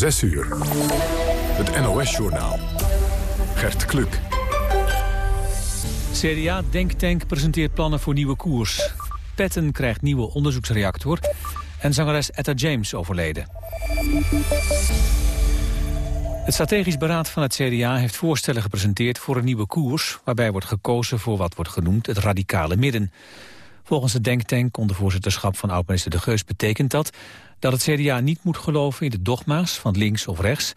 6 uur. Het NOS-journaal. Gert Kluk. CDA Denktank presenteert plannen voor nieuwe koers. Petten krijgt nieuwe onderzoeksreactor. En zangeres Etta James overleden. Het strategisch beraad van het CDA heeft voorstellen gepresenteerd voor een nieuwe koers... waarbij wordt gekozen voor wat wordt genoemd het radicale midden. Volgens de denktank onder voorzitterschap van oud-minister De Geus betekent dat... dat het CDA niet moet geloven in de dogma's van links of rechts...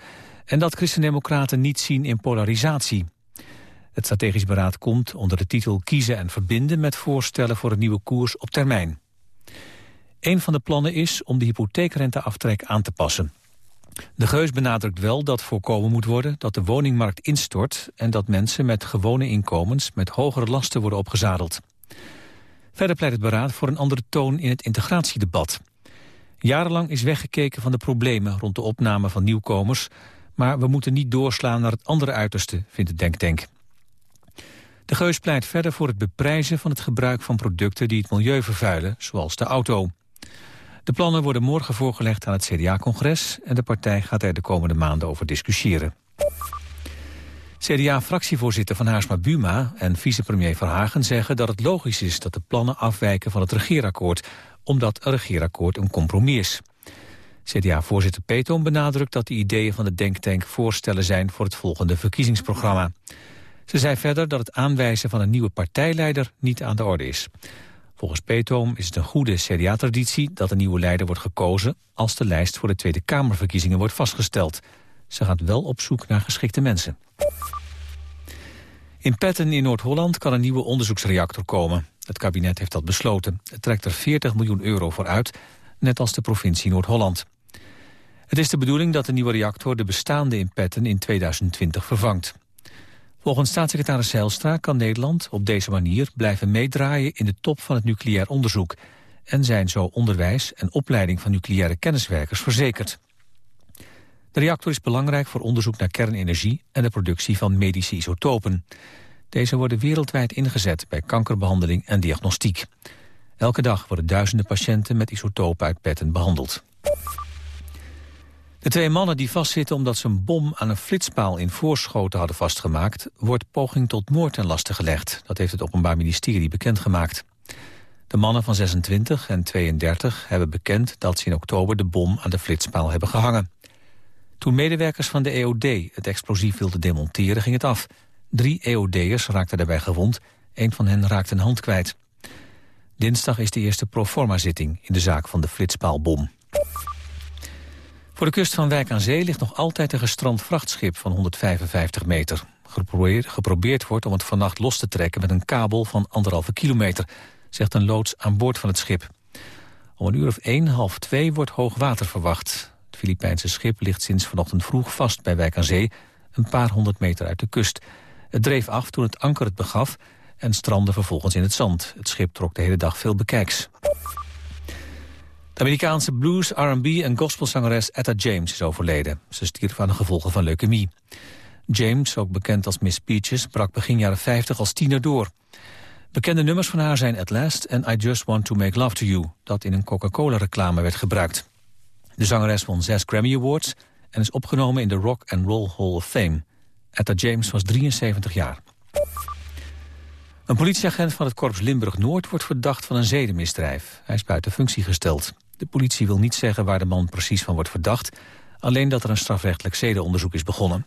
en dat christendemocraten niet zien in polarisatie. Het strategisch beraad komt onder de titel Kiezen en Verbinden... met voorstellen voor een nieuwe koers op termijn. Een van de plannen is om de hypotheekrenteaftrek aan te passen. De Geus benadrukt wel dat voorkomen moet worden dat de woningmarkt instort... en dat mensen met gewone inkomens met hogere lasten worden opgezadeld. Verder pleit het beraad voor een andere toon in het integratiedebat. Jarenlang is weggekeken van de problemen rond de opname van nieuwkomers... maar we moeten niet doorslaan naar het andere uiterste, vindt het Denktank. De Geus pleit verder voor het beprijzen van het gebruik van producten die het milieu vervuilen, zoals de auto. De plannen worden morgen voorgelegd aan het CDA-congres... en de partij gaat er de komende maanden over discussiëren. CDA-fractievoorzitter Van Haarsma Buma en vicepremier Verhagen zeggen dat het logisch is dat de plannen afwijken van het regeerakkoord, omdat een regeerakkoord een compromis is. CDA-voorzitter Peton benadrukt dat de ideeën van de denktank voorstellen zijn voor het volgende verkiezingsprogramma. Ze zei verder dat het aanwijzen van een nieuwe partijleider niet aan de orde is. Volgens Peetoom is het een goede CDA-traditie dat een nieuwe leider wordt gekozen als de lijst voor de Tweede Kamerverkiezingen wordt vastgesteld. Ze gaat wel op zoek naar geschikte mensen. In Petten in Noord-Holland kan een nieuwe onderzoeksreactor komen. Het kabinet heeft dat besloten. Het trekt er 40 miljoen euro voor uit, net als de provincie Noord-Holland. Het is de bedoeling dat de nieuwe reactor de bestaande in Petten in 2020 vervangt. Volgens staatssecretaris Zijlstra kan Nederland op deze manier blijven meedraaien in de top van het nucleair onderzoek en zijn zo onderwijs en opleiding van nucleaire kenniswerkers verzekerd. De reactor is belangrijk voor onderzoek naar kernenergie en de productie van medische isotopen. Deze worden wereldwijd ingezet bij kankerbehandeling en diagnostiek. Elke dag worden duizenden patiënten met isotopen uit petten behandeld. De twee mannen die vastzitten omdat ze een bom aan een flitspaal in Voorschoten hadden vastgemaakt, wordt poging tot moord ten laste gelegd. Dat heeft het Openbaar Ministerie bekendgemaakt. De mannen van 26 en 32 hebben bekend dat ze in oktober de bom aan de flitspaal hebben gehangen. Toen medewerkers van de EOD het explosief wilden demonteren, ging het af. Drie EOD'ers raakten daarbij gewond, een van hen raakte een hand kwijt. Dinsdag is de eerste proforma-zitting in de zaak van de flitspaalbom. Voor de kust van Wijk aan Zee ligt nog altijd een gestrand vrachtschip van 155 meter. Geprobeerd, geprobeerd wordt om het vannacht los te trekken met een kabel van anderhalve kilometer, zegt een loods aan boord van het schip. Om een uur of één, half twee wordt hoog water verwacht. Het Filipijnse schip ligt sinds vanochtend vroeg vast bij Wijk aan Zee, een paar honderd meter uit de kust. Het dreef af toen het anker het begaf en strandde vervolgens in het zand. Het schip trok de hele dag veel bekijks. De Amerikaanse blues, R&B en gospelzangeres Etta James is overleden. Ze stierf aan de gevolgen van leukemie. James, ook bekend als Miss Peaches, brak begin jaren 50 als tiener door. Bekende nummers van haar zijn At Last en I Just Want To Make Love To You... dat in een Coca-Cola-reclame werd gebruikt. De zangeres won zes Grammy Awards... en is opgenomen in de Rock and Roll Hall of Fame. Etta James was 73 jaar. Een politieagent van het korps Limburg-Noord wordt verdacht van een zedenmisdrijf. Hij is buiten functie gesteld. De politie wil niet zeggen waar de man precies van wordt verdacht... alleen dat er een strafrechtelijk zedenonderzoek is begonnen.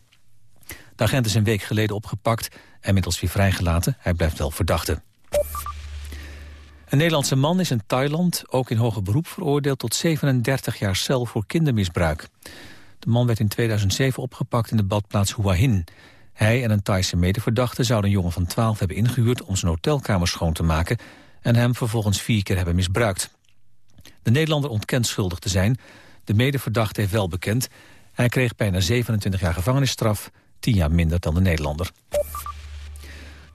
De agent is een week geleden opgepakt en middels weer vrijgelaten. Hij blijft wel verdachte. Een Nederlandse man is in Thailand ook in hoger beroep veroordeeld... tot 37 jaar cel voor kindermisbruik. De man werd in 2007 opgepakt in de badplaats Hua Hin. Hij en een Thaise medeverdachte zouden een jongen van 12 hebben ingehuurd... om zijn hotelkamer schoon te maken en hem vervolgens vier keer hebben misbruikt. De Nederlander ontkent schuldig te zijn. De medeverdachte heeft wel bekend. Hij kreeg bijna 27 jaar gevangenisstraf, 10 jaar minder dan de Nederlander.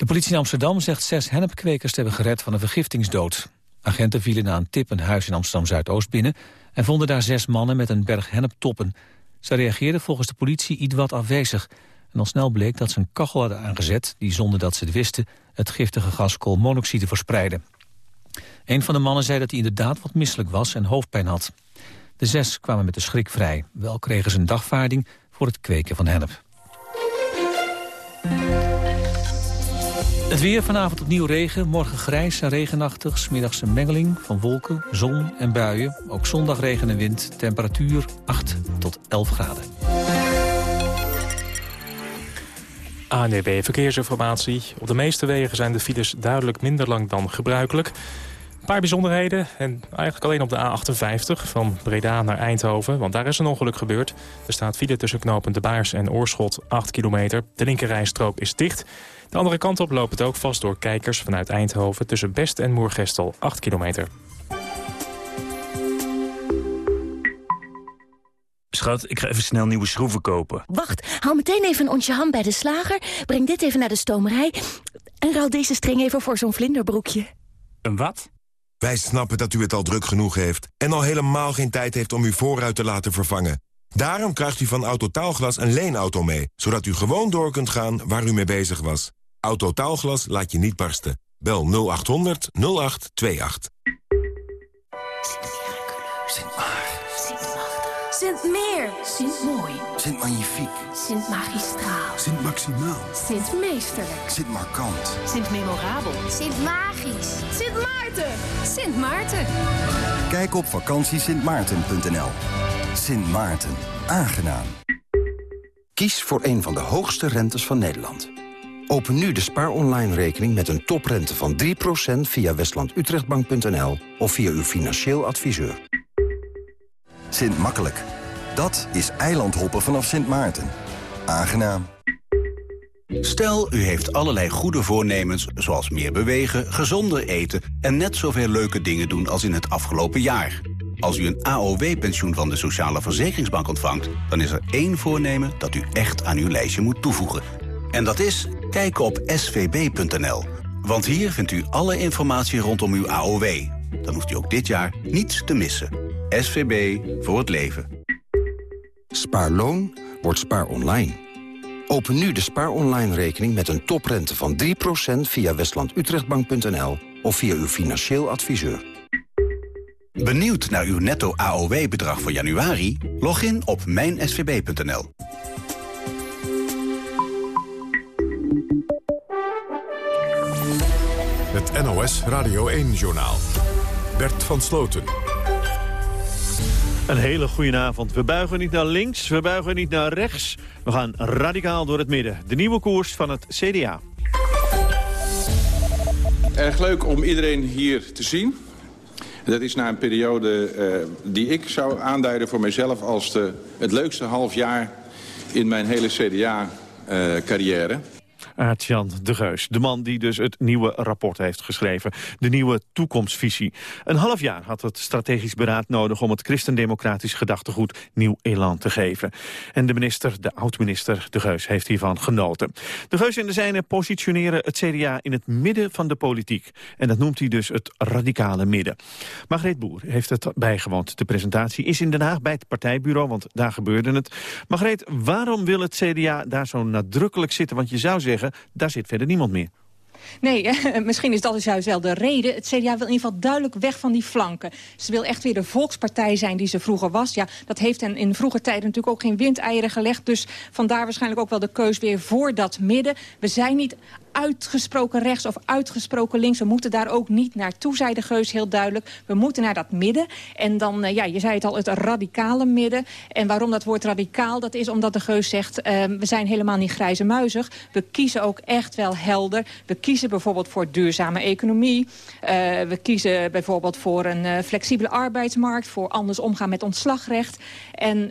De politie in Amsterdam zegt zes hennepkwekers te hebben gered van een vergiftingsdood. Agenten vielen na een tip een huis in Amsterdam-Zuidoost binnen... en vonden daar zes mannen met een berg henneptoppen. Ze reageerden volgens de politie iets wat afwezig... en al snel bleek dat ze een kachel hadden aangezet... die zonder dat ze het wisten het giftige gas koolmonoxide verspreidde. Een van de mannen zei dat hij inderdaad wat misselijk was en hoofdpijn had. De zes kwamen met de schrik vrij. Wel kregen ze een dagvaarding voor het kweken van hennep. Het weer vanavond opnieuw regen, morgen grijs en regenachtig. Smiddags een mengeling van wolken, zon en buien. Ook zondag regen en wind, temperatuur 8 tot 11 graden. ANEB Verkeersinformatie. Op de meeste wegen zijn de files duidelijk minder lang dan gebruikelijk. Een paar bijzonderheden en eigenlijk alleen op de A58 van Breda naar Eindhoven. Want daar is een ongeluk gebeurd. Er staat file tussen knopen De Baars en Oorschot 8 kilometer. De linkerrijstrook is dicht. De andere kant op loopt het ook vast door kijkers vanuit Eindhoven... tussen Best en Moergestel 8 kilometer. Schat, ik ga even snel nieuwe schroeven kopen. Wacht, haal meteen even een onsje ham bij de slager. Breng dit even naar de stomerij. En ruil deze string even voor zo'n vlinderbroekje. Een wat? Wij snappen dat u het al druk genoeg heeft... en al helemaal geen tijd heeft om uw voorruit te laten vervangen. Daarom krijgt u van Autotaalglas een leenauto mee... zodat u gewoon door kunt gaan waar u mee bezig was. Autotaalglas laat je niet barsten. Bel 0800 0828. Sint Meer. Sint Mooi. Sint Magnifiek. Sint Magistraal. Sint Maximaal. Sint Meesterlijk. Sint Markant. Sint Memorabel. Sint Magisch. Sint Maarten. Sint Maarten. Kijk op vakantiesintmaarten.nl. Sint Maarten. Aangenaam. Kies voor een van de hoogste rentes van Nederland. Open nu de Spaar Online rekening met een toprente van 3% via westlandutrechtbank.nl of via uw financieel adviseur. Sint Makkelijk. Dat is eilandhoppen vanaf Sint Maarten. Aangenaam. Stel, u heeft allerlei goede voornemens, zoals meer bewegen, gezonder eten... en net zoveel leuke dingen doen als in het afgelopen jaar. Als u een AOW-pensioen van de Sociale Verzekeringsbank ontvangt... dan is er één voornemen dat u echt aan uw lijstje moet toevoegen. En dat is kijken op svb.nl. Want hier vindt u alle informatie rondom uw AOW. Dan hoeft u ook dit jaar niets te missen. SVB voor het leven. Spaarloon wordt spaar online. Open nu de Spaar Online rekening met een toprente van 3% via westlandutrechtbank.nl of via uw financieel adviseur. Benieuwd naar uw netto AOW-bedrag voor januari? Log in op mijnsvb.nl. Het NOS Radio 1-journaal. Bert van Sloten. Een hele goede avond. We buigen niet naar links, we buigen niet naar rechts. We gaan radicaal door het midden. De nieuwe koers van het CDA. Erg leuk om iedereen hier te zien. Dat is na een periode uh, die ik zou aanduiden voor mezelf... als de, het leukste half jaar in mijn hele CDA-carrière. Uh, Aart-Jan de Geus. De man die dus het nieuwe rapport heeft geschreven. De nieuwe toekomstvisie. Een half jaar had het strategisch beraad nodig... om het christendemocratisch gedachtegoed nieuw elan te geven. En de minister, de oud-minister de Geus, heeft hiervan genoten. De Geus en de zijnen positioneren het CDA in het midden van de politiek. En dat noemt hij dus het radicale midden. Margreet Boer heeft het bijgewoond. De presentatie is in Den Haag bij het partijbureau, want daar gebeurde het. Margreet, waarom wil het CDA daar zo nadrukkelijk zitten? Want je zou zeggen daar zit verder niemand meer. Nee, misschien is dat dus juist wel de reden. Het CDA wil in ieder geval duidelijk weg van die flanken. Ze wil echt weer de volkspartij zijn die ze vroeger was. Ja, dat heeft hen in vroege tijden natuurlijk ook geen windeieren gelegd. Dus vandaar waarschijnlijk ook wel de keus weer voor dat midden. We zijn niet uitgesproken rechts of uitgesproken links. We moeten daar ook niet naartoe, zei de Geus heel duidelijk. We moeten naar dat midden. En dan, uh, ja, je zei het al, het radicale midden. En waarom dat woord radicaal? Dat is omdat de Geus zegt, uh, we zijn helemaal niet grijze muizig. We kiezen ook echt wel helder. We kiezen bijvoorbeeld voor duurzame economie. Uh, we kiezen bijvoorbeeld voor een flexibele arbeidsmarkt. Voor anders omgaan met ontslagrecht. En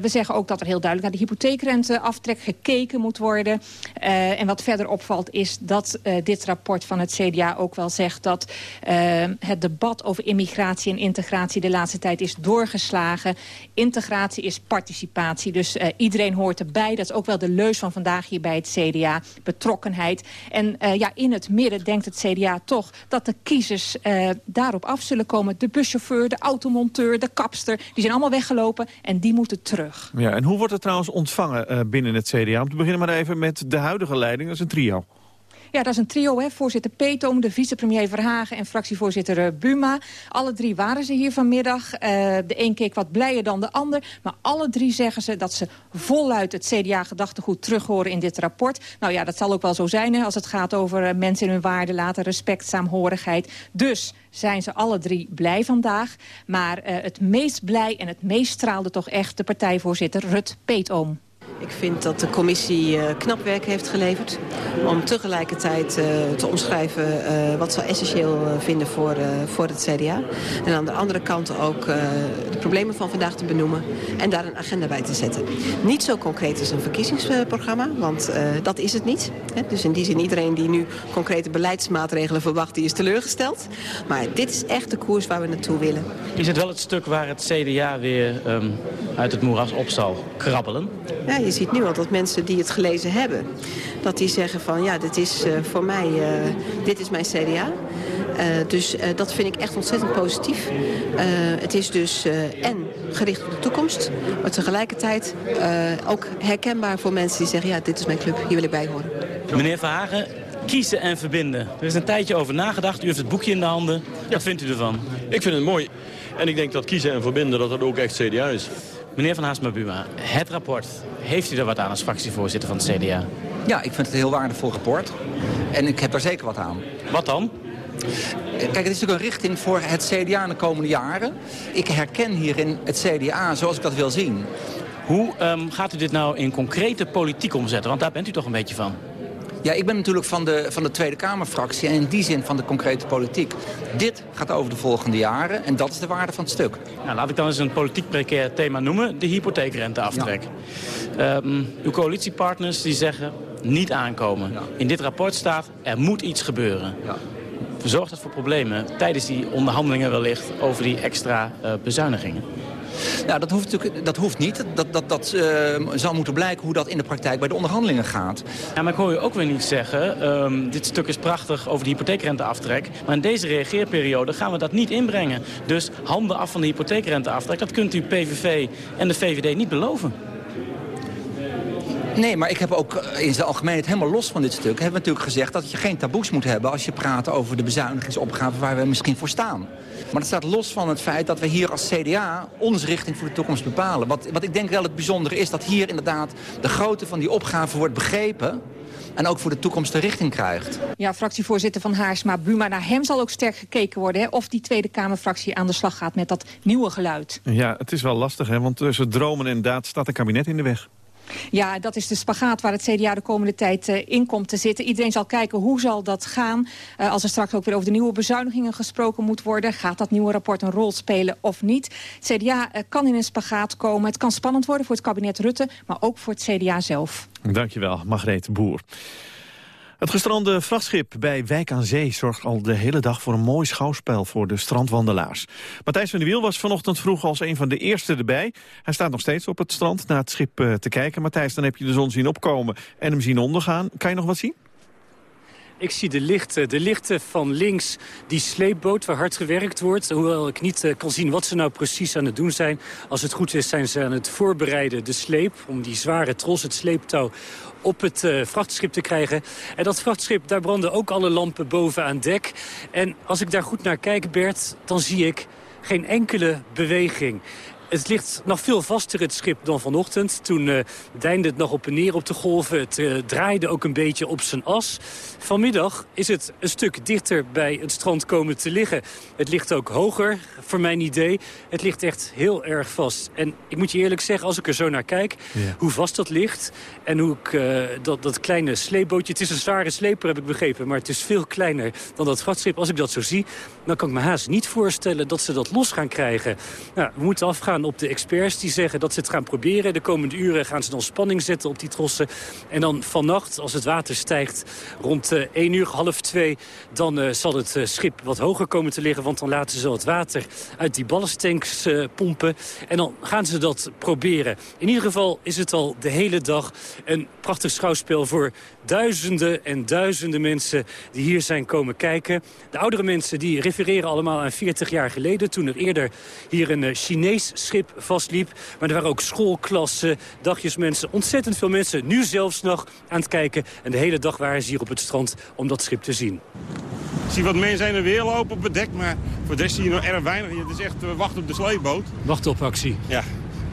we zeggen ook dat er heel duidelijk naar de hypotheekrenteaftrek gekeken moet worden. en wat verder opvalt is dat uh, dit rapport van het CDA ook wel zegt... dat uh, het debat over immigratie en integratie de laatste tijd is doorgeslagen. Integratie is participatie, dus uh, iedereen hoort erbij. Dat is ook wel de leus van vandaag hier bij het CDA, betrokkenheid. En ja, in het midden denkt het CDA toch dat de kiezers daarop af zullen komen. De buschauffeur, de automonteur, de kapster, die zijn allemaal weggelopen en die moeten terug. Ja, en hoe wordt het trouwens ontvangen binnen het CDA? Om te beginnen maar even met de huidige leiding, dat is een trio. Ja, dat is een trio, hè. Voorzitter Peetoom, de vicepremier Verhagen en fractievoorzitter uh, Buma. Alle drie waren ze hier vanmiddag. Uh, de een keek wat blijer dan de ander. Maar alle drie zeggen ze dat ze voluit het CDA-gedachtegoed terug horen in dit rapport. Nou ja, dat zal ook wel zo zijn hè, als het gaat over uh, mensen in hun waarde laten, respect, saamhorigheid. Dus zijn ze alle drie blij vandaag. Maar het meest blij en het meest straalde toch echt de partijvoorzitter Rut Peetoom. Ik vind dat de commissie uh, knap werk heeft geleverd. Om tegelijkertijd uh, te omschrijven uh, wat ze essentieel vinden voor, voor het CDA. En aan de andere kant ook de problemen van vandaag te benoemen. En daar een agenda bij te zetten. Niet zo concreet als een verkiezingsprogramma. Want dat is het niet. Dus in die zin iedereen die nu concrete beleidsmaatregelen verwacht... die is teleurgesteld. Maar dit is echt de koers waar we naartoe willen. Is het wel het stuk waar het CDA weer um, uit het moeras op zal krabbelen? Ja, je ziet nu al dat mensen die het gelezen hebben... dat die zeggen van ja, dit is uh, voor mij, uh, dit is mijn CDA. Uh, dus dat vind ik echt ontzettend positief. het is dus en gericht op de toekomst... maar tegelijkertijd ook herkenbaar voor mensen die zeggen... ja, dit is mijn club, hier wil ik bij horen. Meneer Verhagen, kiezen en verbinden. Er is een tijdje over nagedacht. U heeft het boekje in de handen. Wat vindt u ervan? Ik vind het mooi. En ik denk dat kiezen en verbinden dat dat ook echt CDA is. Meneer Van Haasma Buma, het rapport, heeft u er wat aan als fractievoorzitter van het CDA? Ja, ik vind het een heel waardevol rapport. En ik heb daar zeker wat aan. Wat dan? Kijk, het is natuurlijk een richting voor het CDA in de komende jaren. Ik herken hierin het CDA zoals ik dat wil zien. Hoe um, gaat u dit nou in concrete politiek omzetten? Want daar bent u toch een beetje van. Ja, ik ben natuurlijk van de, van de Tweede Kamerfractie en in die zin van de concrete politiek. Dit gaat over de volgende jaren en dat is de waarde van het stuk. Nou, laat ik dan eens een politiek precair thema noemen, de hypotheekrenteaftrek. Ja. Um, uw coalitiepartners die zeggen niet aankomen. Ja. In dit rapport staat, er moet iets gebeuren. Ja. Zorgt dat voor problemen tijdens die onderhandelingen wellicht over die extra uh, bezuinigingen? Nou, dat hoeft, natuurlijk, dat hoeft niet. Dat, dat, dat uh, zal moeten blijken hoe dat in de praktijk bij de onderhandelingen gaat. Ja, maar ik hoor u ook weer niet zeggen... Um, dit stuk is prachtig over de hypotheekrenteaftrek... maar in deze reageerperiode gaan we dat niet inbrengen. Dus handen af van de hypotheekrenteaftrek... dat kunt u PVV en de VVD niet beloven. Nee, maar ik heb ook in zijn algemeenheid helemaal los van dit stuk... hebben we natuurlijk gezegd dat je geen taboes moet hebben... als je praat over de bezuinigingsopgave waar we misschien voor staan. Maar dat staat los van het feit dat we hier als CDA onze richting voor de toekomst bepalen. Wat, wat ik denk wel het bijzondere is dat hier inderdaad de grootte van die opgave wordt begrepen en ook voor de toekomst de richting krijgt. Ja, fractievoorzitter van Haarsma Buma. Naar hem zal ook sterk gekeken worden... Hè, of die Tweede Kamerfractie aan de slag gaat met dat nieuwe geluid. Ja, het is wel lastig, hè, want tussen dromen en daad staat een kabinet in de weg. Ja, dat is de spagaat waar het CDA de komende tijd uh, in komt te zitten. Iedereen zal kijken hoe zal dat gaan. Uh, als er straks ook weer over de nieuwe bezuinigingen gesproken moet worden... gaat dat nieuwe rapport een rol spelen of niet? Het CDA uh, kan in een spagaat komen. Het kan spannend worden voor het kabinet Rutte... maar ook voor het CDA zelf. Dankjewel, Margreet Boer. Het gestrande vrachtschip bij Wijk aan Zee zorgt al de hele dag voor een mooi schouwspel voor de strandwandelaars. Matthijs van der Wiel was vanochtend vroeg als een van de eerste erbij. Hij staat nog steeds op het strand naar het schip uh, te kijken. Matthijs, dan heb je de zon zien opkomen en hem zien ondergaan. Kan je nog wat zien? Ik zie de lichten, de lichten van links, die sleepboot waar hard gewerkt wordt. Hoewel ik niet uh, kan zien wat ze nou precies aan het doen zijn. Als het goed is zijn ze aan het voorbereiden, de sleep... om die zware tros, het sleeptouw, op het uh, vrachtschip te krijgen. En dat vrachtschip, daar branden ook alle lampen boven aan dek. En als ik daar goed naar kijk, Bert, dan zie ik geen enkele beweging. Het ligt nog veel vaster, het schip, dan vanochtend. Toen uh, deinde het nog op en neer op de golven. Het uh, draaide ook een beetje op zijn as. Vanmiddag is het een stuk dichter bij het strand komen te liggen. Het ligt ook hoger, voor mijn idee. Het ligt echt heel erg vast. En ik moet je eerlijk zeggen, als ik er zo naar kijk... Ja. hoe vast dat ligt en hoe ik uh, dat, dat kleine sleepbootje... het is een zware sleper, heb ik begrepen... maar het is veel kleiner dan dat vrachtschip. Als ik dat zo zie, dan kan ik me haast niet voorstellen... dat ze dat los gaan krijgen. Nou, we moeten afgaan op de experts die zeggen dat ze het gaan proberen. De komende uren gaan ze dan spanning zetten op die trossen. En dan vannacht, als het water stijgt rond uh, 1 uur, half 2... dan uh, zal het uh, schip wat hoger komen te liggen. Want dan laten ze het water uit die ballenstanks uh, pompen. En dan gaan ze dat proberen. In ieder geval is het al de hele dag een prachtig schouwspel... voor duizenden en duizenden mensen die hier zijn komen kijken. De oudere mensen die refereren allemaal aan 40 jaar geleden... toen er eerder hier een Chinees schip vastliep. Maar er waren ook schoolklassen, dagjesmensen, ontzettend veel mensen. Nu zelfs nog aan het kijken. En de hele dag waren ze hier op het strand om dat schip te zien. Ik zie wat mensen heen en weer lopen op het dek, maar voor de rest zie je nog erg weinig. Het is echt uh, wachten op de sleepboot. Wachten op actie. Ja,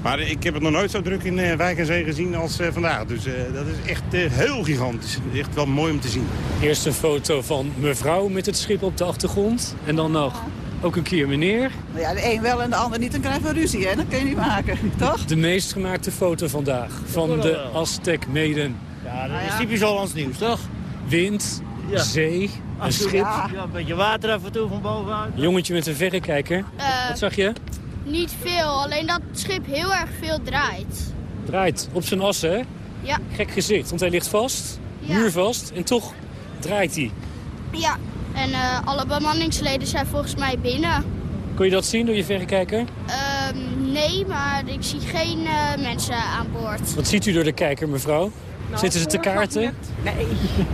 maar ik heb het nog nooit zo druk in uh, Wijk en Zee gezien als uh, vandaag. Dus uh, dat is echt heel gigantisch. Echt wel mooi om te zien. Eerst een foto van mevrouw met het schip op de achtergrond. En dan nog ook een keer meneer. Nou ja, de een wel en de ander niet, dan krijgen we ruzie. Hè? Dat kun je niet maken, toch? De meest gemaakte foto vandaag van de Aztec Maiden. Ja, dat is typisch Hollands nieuws, toch? Wind, ja. zee, een schip. Ja, een beetje water af en toe van bovenaan. Jongetje met een verrekijker. Uh, Wat zag je? Niet veel, alleen dat het schip heel erg veel draait. Draait, op zijn assen, hè? Ja. Gek gezicht, want hij ligt vast, ja. muurvast, en toch draait hij. Ja, en uh, alle bemanningsleden zijn volgens mij binnen. Kon je dat zien door je verrekijker? Uh, nee, maar ik zie geen uh, mensen aan boord. Wat ziet u door de kijker, mevrouw? Nou, Zitten ze te kaarten? Nee,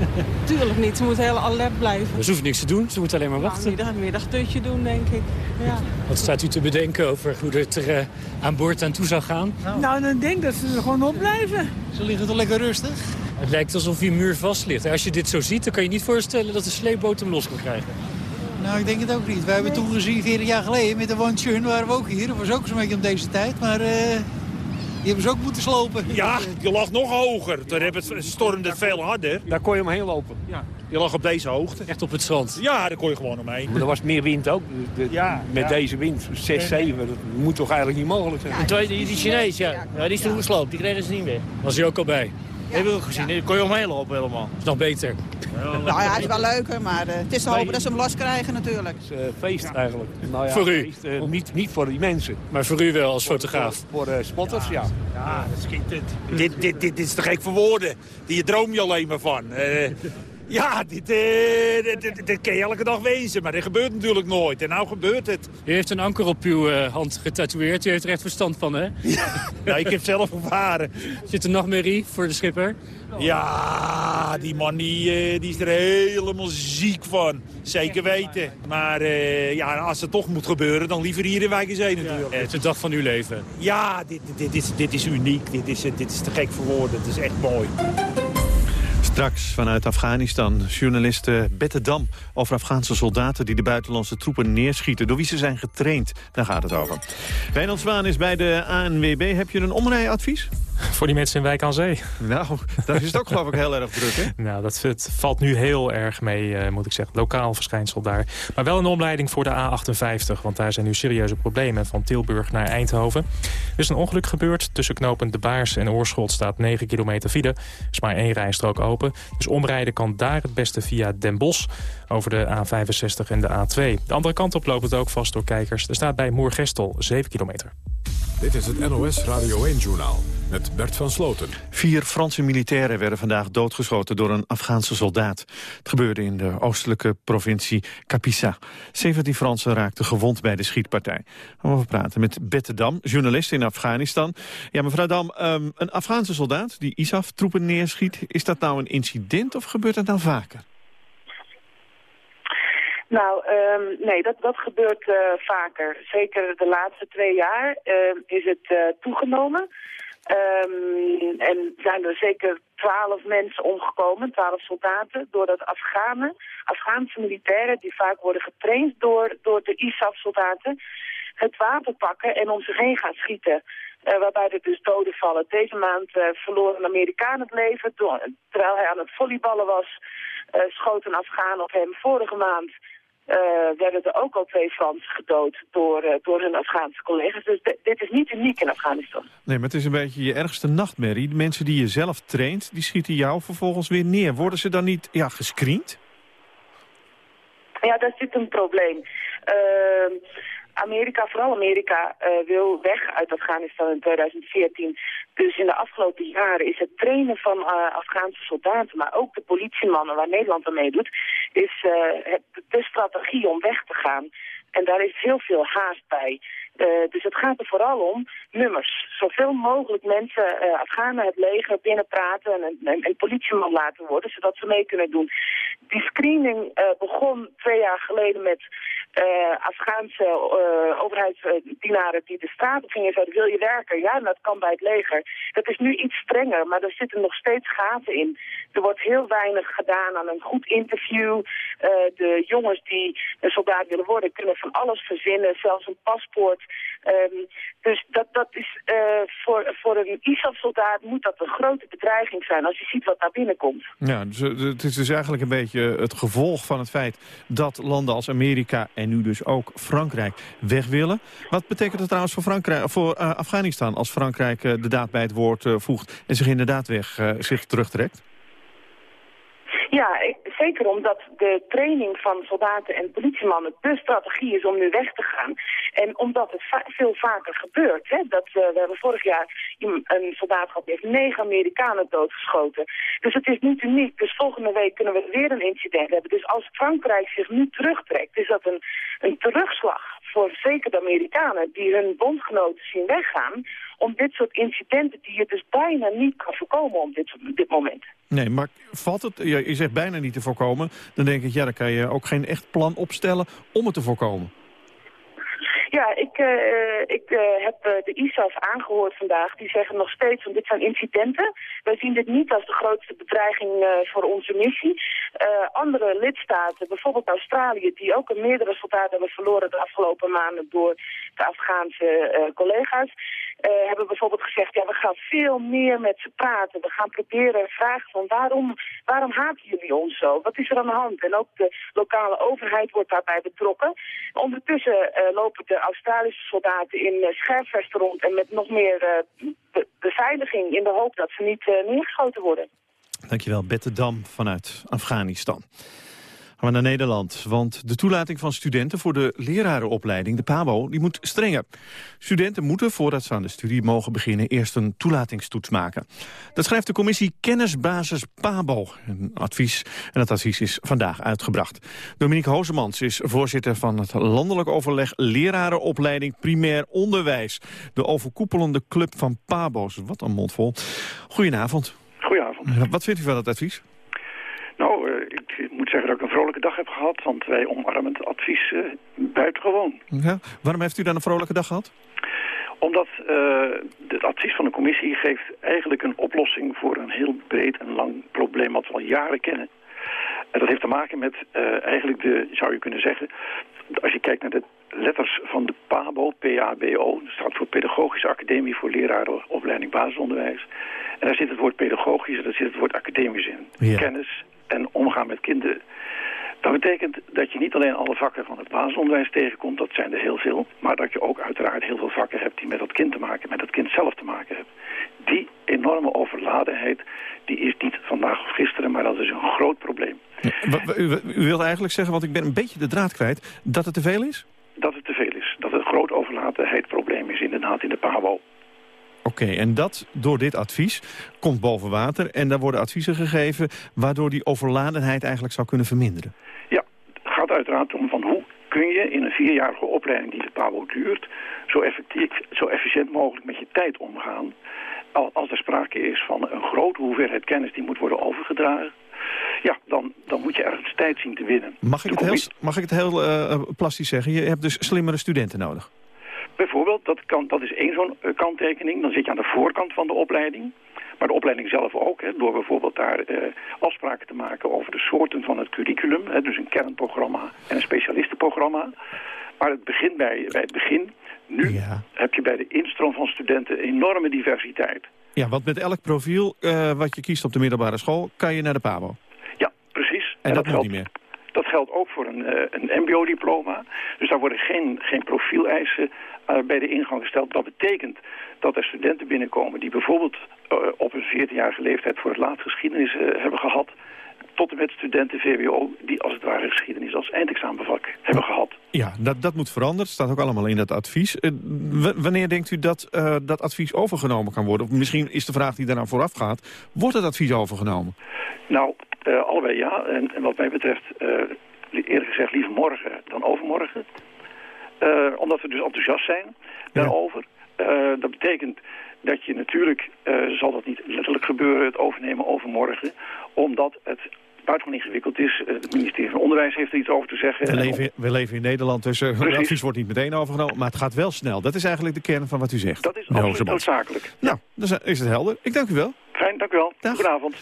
tuurlijk niet. Ze moeten heel alert blijven. Ze hoeven niks te doen, ze moeten alleen maar wachten. Nou, een middagdutje doen, denk ik. Ja. Wat staat u te bedenken over hoe het er uh, aan boord aan toe zou gaan? Nou, nou dan denk ik dat ze er gewoon op blijven. Ze liggen toch lekker rustig? Het lijkt alsof hij muur vast ligt. Als je dit zo ziet, dan kan je niet voorstellen dat de sleepboot hem los kan krijgen. Nou, ik denk het ook niet. Wij hebben toen gezien, 40 jaar geleden, met de One Chun waren we ook hier. Dat was ook zo'n beetje om deze tijd, maar... Uh... Die hebben ze ook moeten slopen. Ja, je lag nog hoger. Toen het, stormde het veel harder. Daar kon je omheen lopen. Ja. Je lag op deze hoogte. Echt op het strand? Ja, daar kon je gewoon omheen. Maar er was meer wind ook. De, ja, met ja. deze wind, 6, 7, dat moet toch eigenlijk niet mogelijk zijn. En die, die Chinees, ja. ja. Die is toen gesloopt. Die kregen ze niet meer. Was hij ook al bij? Ja. Heb ik ook gezien. Daar kon je omheen lopen helemaal. is nog beter. Nou ja, hij is wel leuker, maar uh, het is te hopen dat ze hem los krijgen natuurlijk. Het is uh, feest eigenlijk. Nou ja, voor u? Feest, uh, niet, niet voor die mensen. Maar voor u wel als fotograaf? Voor, voor spotters, ja. Ja, dat schiet het. Dit, dit, dit, dit is te gek voor woorden. Die droom je alleen maar van. Ja, dit, uh, dit, dit, dit kan je elke dag wezen, maar dit gebeurt natuurlijk nooit. En nou gebeurt het. U heeft een anker op uw uh, hand getatoeëerd. U heeft er echt verstand van, hè? Ja, nou, ik heb zelf gevaren. Zit er nachtmerrie voor de schipper? Ja, die man die, uh, die is er helemaal ziek van. Zeker weten. Maar uh, ja, als het toch moet gebeuren, dan liever hier in Wijkenzee natuurlijk. Ja, het is de dag van uw leven. Ja, dit, dit, dit, is, dit is uniek. Dit is, dit is te gek voor woorden. Het is echt mooi. Straks vanuit Afghanistan, journaliste Bette Dam... over Afghaanse soldaten die de buitenlandse troepen neerschieten. Door wie ze zijn getraind, daar gaat het over. Wijnald Zwaan is bij de ANWB. Heb je een omrijadvies? Voor die mensen in Wijk aan Zee. Nou, daar is het ook geloof ik heel erg druk, hè? Nou, dat het valt nu heel erg mee, uh, moet ik zeggen. Lokaal verschijnsel daar. Maar wel een omleiding voor de A58. Want daar zijn nu serieuze problemen van Tilburg naar Eindhoven. Er is een ongeluk gebeurd. Tussen knooppunt De Baars en Oorschot staat 9 kilometer file. Er is maar één rijstrook open. Dus omrijden kan daar het beste via Den Bosch. Over de A65 en de A2. De andere kant op loopt het ook vast door kijkers. Er staat bij Moergestel 7 kilometer. Dit is het NOS Radio 1-journaal met Bert van Sloten. Vier Franse militairen werden vandaag doodgeschoten door een Afghaanse soldaat. Het gebeurde in de oostelijke provincie Capissa. 17 Fransen raakten gewond bij de schietpartij. We gaan praten met Bette Dam, journalist in Afghanistan. Ja, mevrouw Dam, um, een Afghaanse soldaat die ISAF-troepen neerschiet... is dat nou een incident of gebeurt dat nou vaker? Nou, um, nee, dat, dat gebeurt uh, vaker. Zeker de laatste twee jaar uh, is het uh, toegenomen. Um, en zijn er zeker twaalf mensen omgekomen, twaalf soldaten, doordat Afghanen, Afghaanse militairen, die vaak worden getraind door, door de ISAF-soldaten, het wapen pakken en om zich heen gaan schieten. Uh, waarbij er dus doden vallen. Deze maand uh, verloor een Amerikaan het leven. Terwijl hij aan het volleyballen was, uh, schoot een Afghaan op hem. Vorige maand werden er ook al twee Fransen gedood door, uh, door hun Afghaanse collega's. Dus dit is niet uniek in Afghanistan. Nee, maar het is een beetje je ergste nachtmerrie. De mensen die je zelf traint, die schieten jou vervolgens weer neer. Worden ze dan niet ja, gescreend? Ja, daar zit een probleem. Uh, Amerika, vooral Amerika, uh, wil weg uit Afghanistan in 2014. Dus in de afgelopen jaren is het trainen van uh, Afghaanse soldaten, maar ook de politiemannen waar Nederland aan meedoet, is uh, het, de strategie om weg te gaan. En daar is heel veel haast bij. Dus het gaat er vooral om nummers. Zoveel mogelijk mensen, Afghanen, het leger binnenpraten en een, een politieman laten worden, zodat ze mee kunnen doen. Die screening begon twee jaar geleden met eh, Afghaanse uh, overheidsdienaren die de straat op gingen en zeiden, wil je werken? Ja, dat kan bij het leger. Dat is nu iets strenger, maar er zitten nog steeds gaten in. Er wordt heel weinig gedaan aan een goed interview. Uh, de jongens die een soldaat willen worden kunnen van alles verzinnen, zelfs een paspoort. Um, dus dat, dat is uh, voor, voor een ISAF-soldaat moet dat een grote bedreiging zijn als je ziet wat daar binnenkomt. Ja, dus, het is dus eigenlijk een beetje het gevolg van het feit dat landen als Amerika nu dus ook Frankrijk weg willen. Wat betekent het trouwens voor, Frankrijk, voor uh, Afghanistan als Frankrijk uh, de daad bij het woord uh, voegt en zich inderdaad weg zich terugtrekt? Ja, zeker omdat de training van soldaten en politiemannen de strategie is om nu weg te gaan. En omdat het va veel vaker gebeurt. Hè, dat, uh, we hebben vorig jaar een soldaat gehad die heeft negen Amerikanen doodgeschoten. Dus het is niet uniek. Dus volgende week kunnen we weer een incident hebben. Dus als Frankrijk zich nu terugtrekt, is dat een, een terugslag voor zeker de Amerikanen die hun bondgenoten zien weggaan om dit soort incidenten die je dus bijna niet kan voorkomen op dit, dit moment. Nee, maar valt het, je zegt bijna niet te voorkomen, dan denk ik, ja, dan kan je ook geen echt plan opstellen om het te voorkomen. Ja, ik, uh, ik uh, heb uh, de ISAF aangehoord vandaag. Die zeggen nog steeds, want dit zijn incidenten. Wij zien dit niet als de grootste bedreiging voor onze missie. andere lidstaten, bijvoorbeeld Australië, die ook een meerdere soldaten hebben verloren de afgelopen maanden door de Afghaanse collega's. Uh, hebben bijvoorbeeld gezegd, ja, we gaan veel meer met ze praten. We gaan proberen vragen van waarom, waarom haten jullie ons zo? Wat is er aan de hand? En ook de lokale overheid wordt daarbij betrokken. Ondertussen uh, lopen de Australische soldaten in uh, rond en met nog meer be beveiliging in de hoop dat ze niet neergeschoten worden. Dankjewel, Bette Dam vanuit Afghanistan. Gaan we naar Nederland, want de toelating van studenten voor de lerarenopleiding, de PABO, die moet strenger. Studenten moeten, voordat ze aan de studie mogen beginnen, eerst een toelatingstoets maken. Dat schrijft de commissie Kennisbasis PABO, een advies. En dat advies is vandaag uitgebracht. Dominique Hozemans is voorzitter van het landelijk overleg lerarenopleiding primair onderwijs. De overkoepelende club van PABO's. Wat een mondvol. Goedenavond. Goedenavond. Wat vindt u van dat advies? Nou, uh, ik moet zeggen dat ik een vrolijke dag heb gehad, want wij omarmen het advies uh, buitengewoon. Ja? Waarom heeft u dan een vrolijke dag gehad? Omdat uh, het advies van de commissie geeft eigenlijk een oplossing voor een heel breed en lang probleem wat we al jaren kennen. En dat heeft te maken met uh, eigenlijk de, zou je kunnen zeggen, als je kijkt naar de letters van de PABO, PABO, dat staat voor Pedagogische Academie voor Lerarenopleiding Basisonderwijs. En daar zit het woord pedagogisch en daar zit het woord academisch in. Ja. Kennis en omgaan met kinderen. Dat betekent dat je niet alleen alle vakken van het basisonderwijs tegenkomt, dat zijn er heel veel, maar dat je ook uiteraard heel veel vakken hebt die met dat kind te maken, met dat kind zelf te maken hebben. Die enorme overladenheid, die is niet vandaag of gisteren, maar dat is een groot probleem. U, u wilt eigenlijk zeggen, want ik ben een beetje de draad kwijt, dat het te veel is? Dat het te veel is. Dat het een groot overladenheid probleem is inderdaad in de PABO. Oké, okay, en dat door dit advies komt boven water... en daar worden adviezen gegeven waardoor die overladenheid eigenlijk zou kunnen verminderen. Ja, het gaat uiteraard om van hoe kun je in een vierjarige opleiding die de PABO duurt... zo, effectief, zo efficiënt mogelijk met je tijd omgaan... als er sprake is van een grote hoeveelheid kennis die moet worden overgedragen... Ja, dan, dan moet je ergens tijd zien te winnen. Mag ik het heel, mag ik het heel uh, plastisch zeggen? Je hebt dus slimmere studenten nodig. Bijvoorbeeld, dat, kan, dat is één zo'n uh, kanttekening. Dan zit je aan de voorkant van de opleiding. Maar de opleiding zelf ook, hè, door bijvoorbeeld daar uh, afspraken te maken over de soorten van het curriculum. Hè, dus een kernprogramma en een specialistenprogramma. Maar het begint bij, bij het begin. Nu ja. heb je bij de instroom van studenten enorme diversiteit. Ja, want met elk profiel uh, wat je kiest op de middelbare school, kan je naar de PABO. Ja, precies. En, en dat, dat geldt niet meer. Dat geldt ook voor een, uh, een mbo-diploma. Dus daar worden geen, geen profieleisen uh, bij de ingang gesteld. Dat betekent dat er studenten binnenkomen die bijvoorbeeld uh, op een 14-jarige leeftijd voor het laatst geschiedenis hebben gehad. Tot en met studenten VWO die als het ware geschiedenis als eindexamenvak hebben gehad. Ja, dat, dat moet veranderen. staat ook allemaal in dat advies. wanneer denkt u dat dat advies overgenomen kan worden? Of misschien is de vraag die daarna vooraf gaat. Wordt het advies overgenomen? Nou, allebei ja. En, en, wat mij betreft, eerder gezegd liever morgen dan overmorgen. Uh, omdat we dus enthousiast zijn daarover. Ja. Uh, dat betekent dat je natuurlijk, uh, zal dat niet letterlijk gebeuren, het overnemen overmorgen. Omdat het buitengewoon ingewikkeld is. Eh, het ministerie van Onderwijs heeft er iets over te zeggen. We leven, we leven in Nederland, dus uh, het advies wordt niet meteen overgenomen. Maar het gaat wel snel. Dat is eigenlijk de kern van wat u zegt. Dat is absoluut noodzakelijk. Nou, dan is het helder. Ik dank u wel. Fijn, dank u wel. Goedenavond.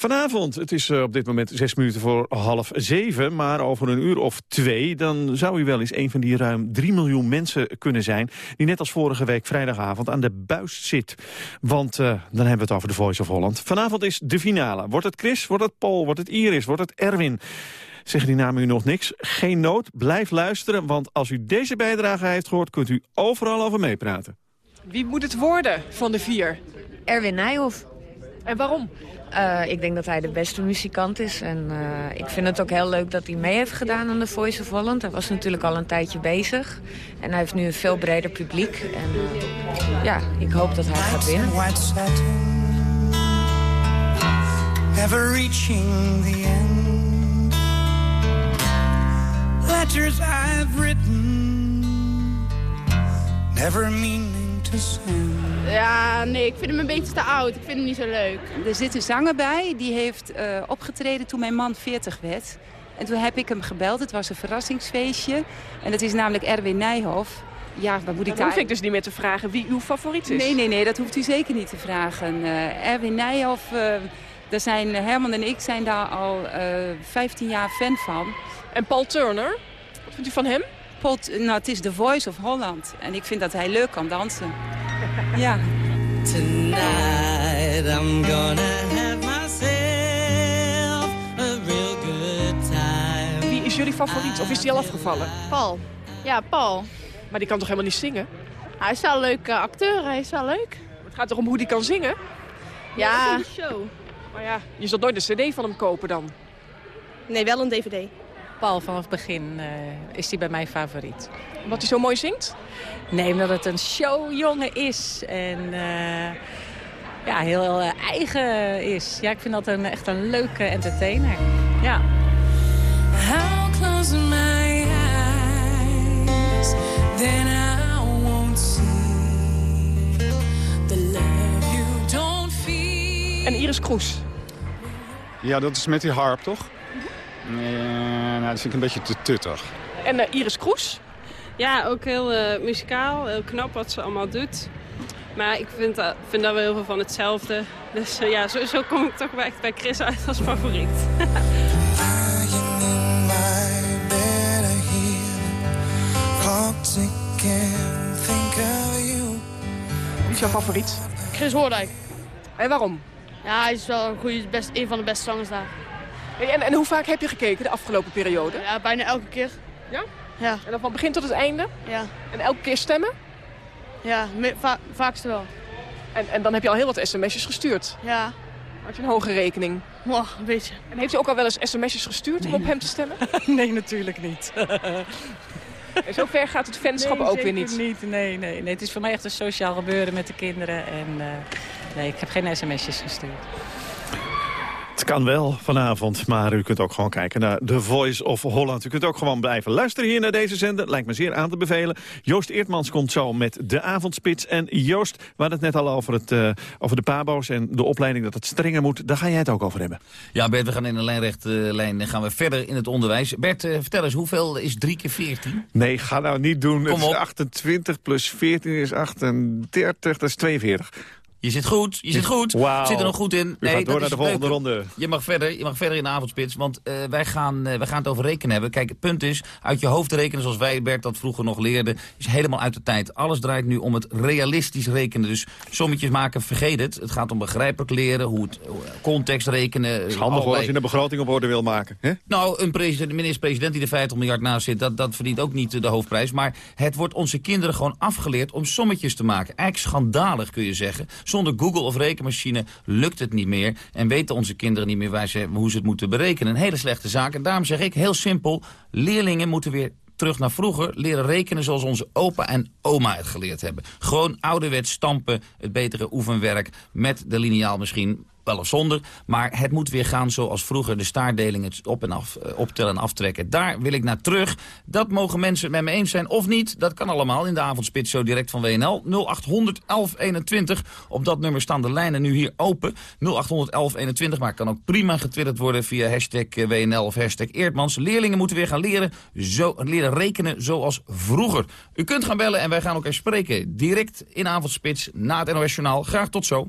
Vanavond, het is uh, op dit moment zes minuten voor half zeven... maar over een uur of twee, dan zou u wel eens een van die ruim 3 miljoen mensen kunnen zijn... die net als vorige week vrijdagavond aan de buis zit. Want uh, dan hebben we het over de Voice of Holland. Vanavond is de finale. Wordt het Chris, wordt het Paul, wordt het Iris, wordt het Erwin... Zeggen die namen u nog niks? Geen nood, blijf luisteren, want als u deze bijdrage heeft gehoord... kunt u overal over meepraten. Wie moet het worden van de vier? Erwin Nijhoff. En waarom? Uh, ik denk dat hij de beste muzikant is. En uh, ik vind het ook heel leuk dat hij mee heeft gedaan aan de Voice of Holland. Hij was natuurlijk al een tijdje bezig. En hij heeft nu een veel breder publiek. En uh, ja, ik hoop dat hij gaat winnen. Reaching the end. Letters I've written. Never meaning to send. Ja, nee, ik vind hem een beetje te oud. Ik vind hem niet zo leuk. Er zit een zanger bij, die heeft uh, opgetreden toen mijn man 40 werd. En toen heb ik hem gebeld, het was een verrassingsfeestje. En dat is namelijk Erwin Nijhoff. Ja, wat moet ik Dan hoef ik dus niet meer te vragen wie uw favoriet is. Nee, nee, nee, dat hoeft u zeker niet te vragen. Uh, Erwin Nijhoff, uh, daar zijn, Herman en ik zijn daar al 15 jaar fan van. En Paul Turner, wat vindt u van hem? Paul, nou, het is The Voice of Holland. En ik vind dat hij leuk kan dansen. Ja. Tonight I'm gonna have myself a real good time. Wie is jullie favoriet? Of is die al afgevallen? Paul. Ja, Paul. Maar die kan toch helemaal niet zingen? Hij is wel een leuke acteur, hij is wel leuk. Het gaat toch om hoe die kan zingen? Ja. ja show. Maar ja, je zult nooit een cd van hem kopen dan? Nee, wel een dvd. Paul vanaf het begin uh, is hij bij mij favoriet. Omdat hij zo mooi zingt? Nee, omdat het een showjongen is. En uh, ja, heel uh, eigen is. Ja, ik vind dat een, echt een leuke entertainer. Ja. How close my eyes, then I won't see the love you don't feel. En Iris Kroes? Ja, dat is met die harp, toch? Nee, nou, dat vind ik een beetje te tuttig. En uh, Iris Kroes? Ja, ook heel uh, muzikaal, heel knap wat ze allemaal doet. Maar ik vind, uh, vind daar wel heel veel van hetzelfde. Dus uh, ja, zo, zo, kom ik toch wel echt bij Chris uit als favoriet. Wie is jouw favoriet? Chris Hoordijk. En waarom? Ja, hij is wel een, goede, best, een van de beste zangers daar. En, en hoe vaak heb je gekeken de afgelopen periode? Ja, bijna elke keer. Ja? Ja. En dan van begin tot het einde? Ja. En elke keer stemmen? Ja, va vaakste wel. En, en dan heb je al heel wat sms'jes gestuurd? Ja. Had je een hoge rekening? Oh, een beetje. En heeft u ook al wel eens sms'jes gestuurd nee. om op hem te stemmen? nee, natuurlijk niet. en zo ver gaat het fanschap nee, ook weer niet? niet. Nee, nee, nee, het is voor mij echt een sociaal gebeuren met de kinderen. En uh, nee, ik heb geen sms'jes gestuurd. Het kan wel vanavond, maar u kunt ook gewoon kijken naar The Voice of Holland. U kunt ook gewoon blijven luisteren hier naar deze zender. Lijkt me zeer aan te bevelen. Joost Eertmans komt zo met de avondspits. En Joost, we hadden het net al over, het, uh, over de pabo's en de opleiding dat het strenger moet. Daar ga jij het ook over hebben. Ja, Bert, we gaan in een lijnrechte uh, lijn gaan we verder in het onderwijs. Bert, uh, vertel eens, hoeveel is 3 keer 14? Nee, ga nou niet doen. Kom het is 28 plus 14 is 38, dat is 42. Je zit goed, je zit goed. Wow. Zit er nog goed in. U nee, gaat door naar de volgende ronde. Je mag verder, je mag verder in de avondspits, want uh, wij, gaan, uh, wij gaan het over rekenen hebben. Kijk, het punt is, uit je hoofd rekenen zoals wij, Bert, dat vroeger nog leerden, is helemaal uit de tijd. Alles draait nu om het realistisch rekenen. Dus sommetjes maken, vergeet het. Het gaat om begrijpelijk leren, hoe het context rekenen. Het is handig allerlei... als je een begroting op orde wil maken. Hè? Nou, een minister-president die er 50 miljard naast zit, dat, dat verdient ook niet de hoofdprijs. Maar het wordt onze kinderen gewoon afgeleerd om sommetjes te maken. Eigenlijk schandalig, kun je zeggen. Zonder Google of rekenmachine lukt het niet meer. En weten onze kinderen niet meer waar ze, hoe ze het moeten berekenen. Een hele slechte zaak. En daarom zeg ik heel simpel, leerlingen moeten weer terug naar vroeger, leren rekenen zoals onze opa en oma het geleerd hebben. Gewoon ouderwets stampen, het betere oefenwerk met de lineaal misschien. Wel of zonder. Maar het moet weer gaan zoals vroeger de staardeling, het op en af, eh, optellen en aftrekken. Daar wil ik naar terug. Dat mogen mensen met me eens zijn of niet. Dat kan allemaal in de avondspits zo direct van WNL. 0800 1121. Op dat nummer staan de lijnen nu hier open. 0800 1121, maar kan ook prima getwitterd worden via hashtag eh, WNL of hashtag Eerdmans. Leerlingen moeten weer gaan leren, zo, leren rekenen zoals vroeger. U kunt gaan bellen en wij gaan even spreken. Direct in avondspits na het NOS Journaal. Graag tot zo.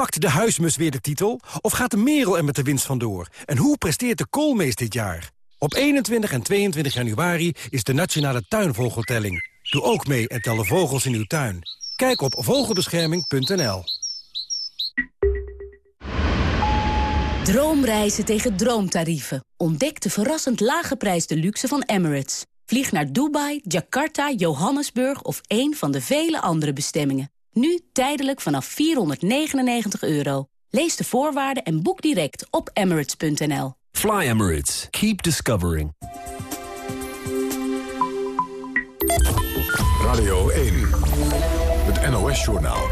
Pakt de huismus weer de titel? Of gaat de merel er met de winst vandoor? En hoe presteert de koolmees dit jaar? Op 21 en 22 januari is de Nationale Tuinvogeltelling. Doe ook mee en tel de vogels in uw tuin. Kijk op vogelbescherming.nl. Droomreizen tegen droomtarieven. Ontdek de verrassend lage prijs de luxe van Emirates. Vlieg naar Dubai, Jakarta, Johannesburg of een van de vele andere bestemmingen. Nu tijdelijk vanaf 499 euro. Lees de voorwaarden en boek direct op emirates.nl. Fly Emirates. Keep discovering. Radio 1. Het NOS-journaal.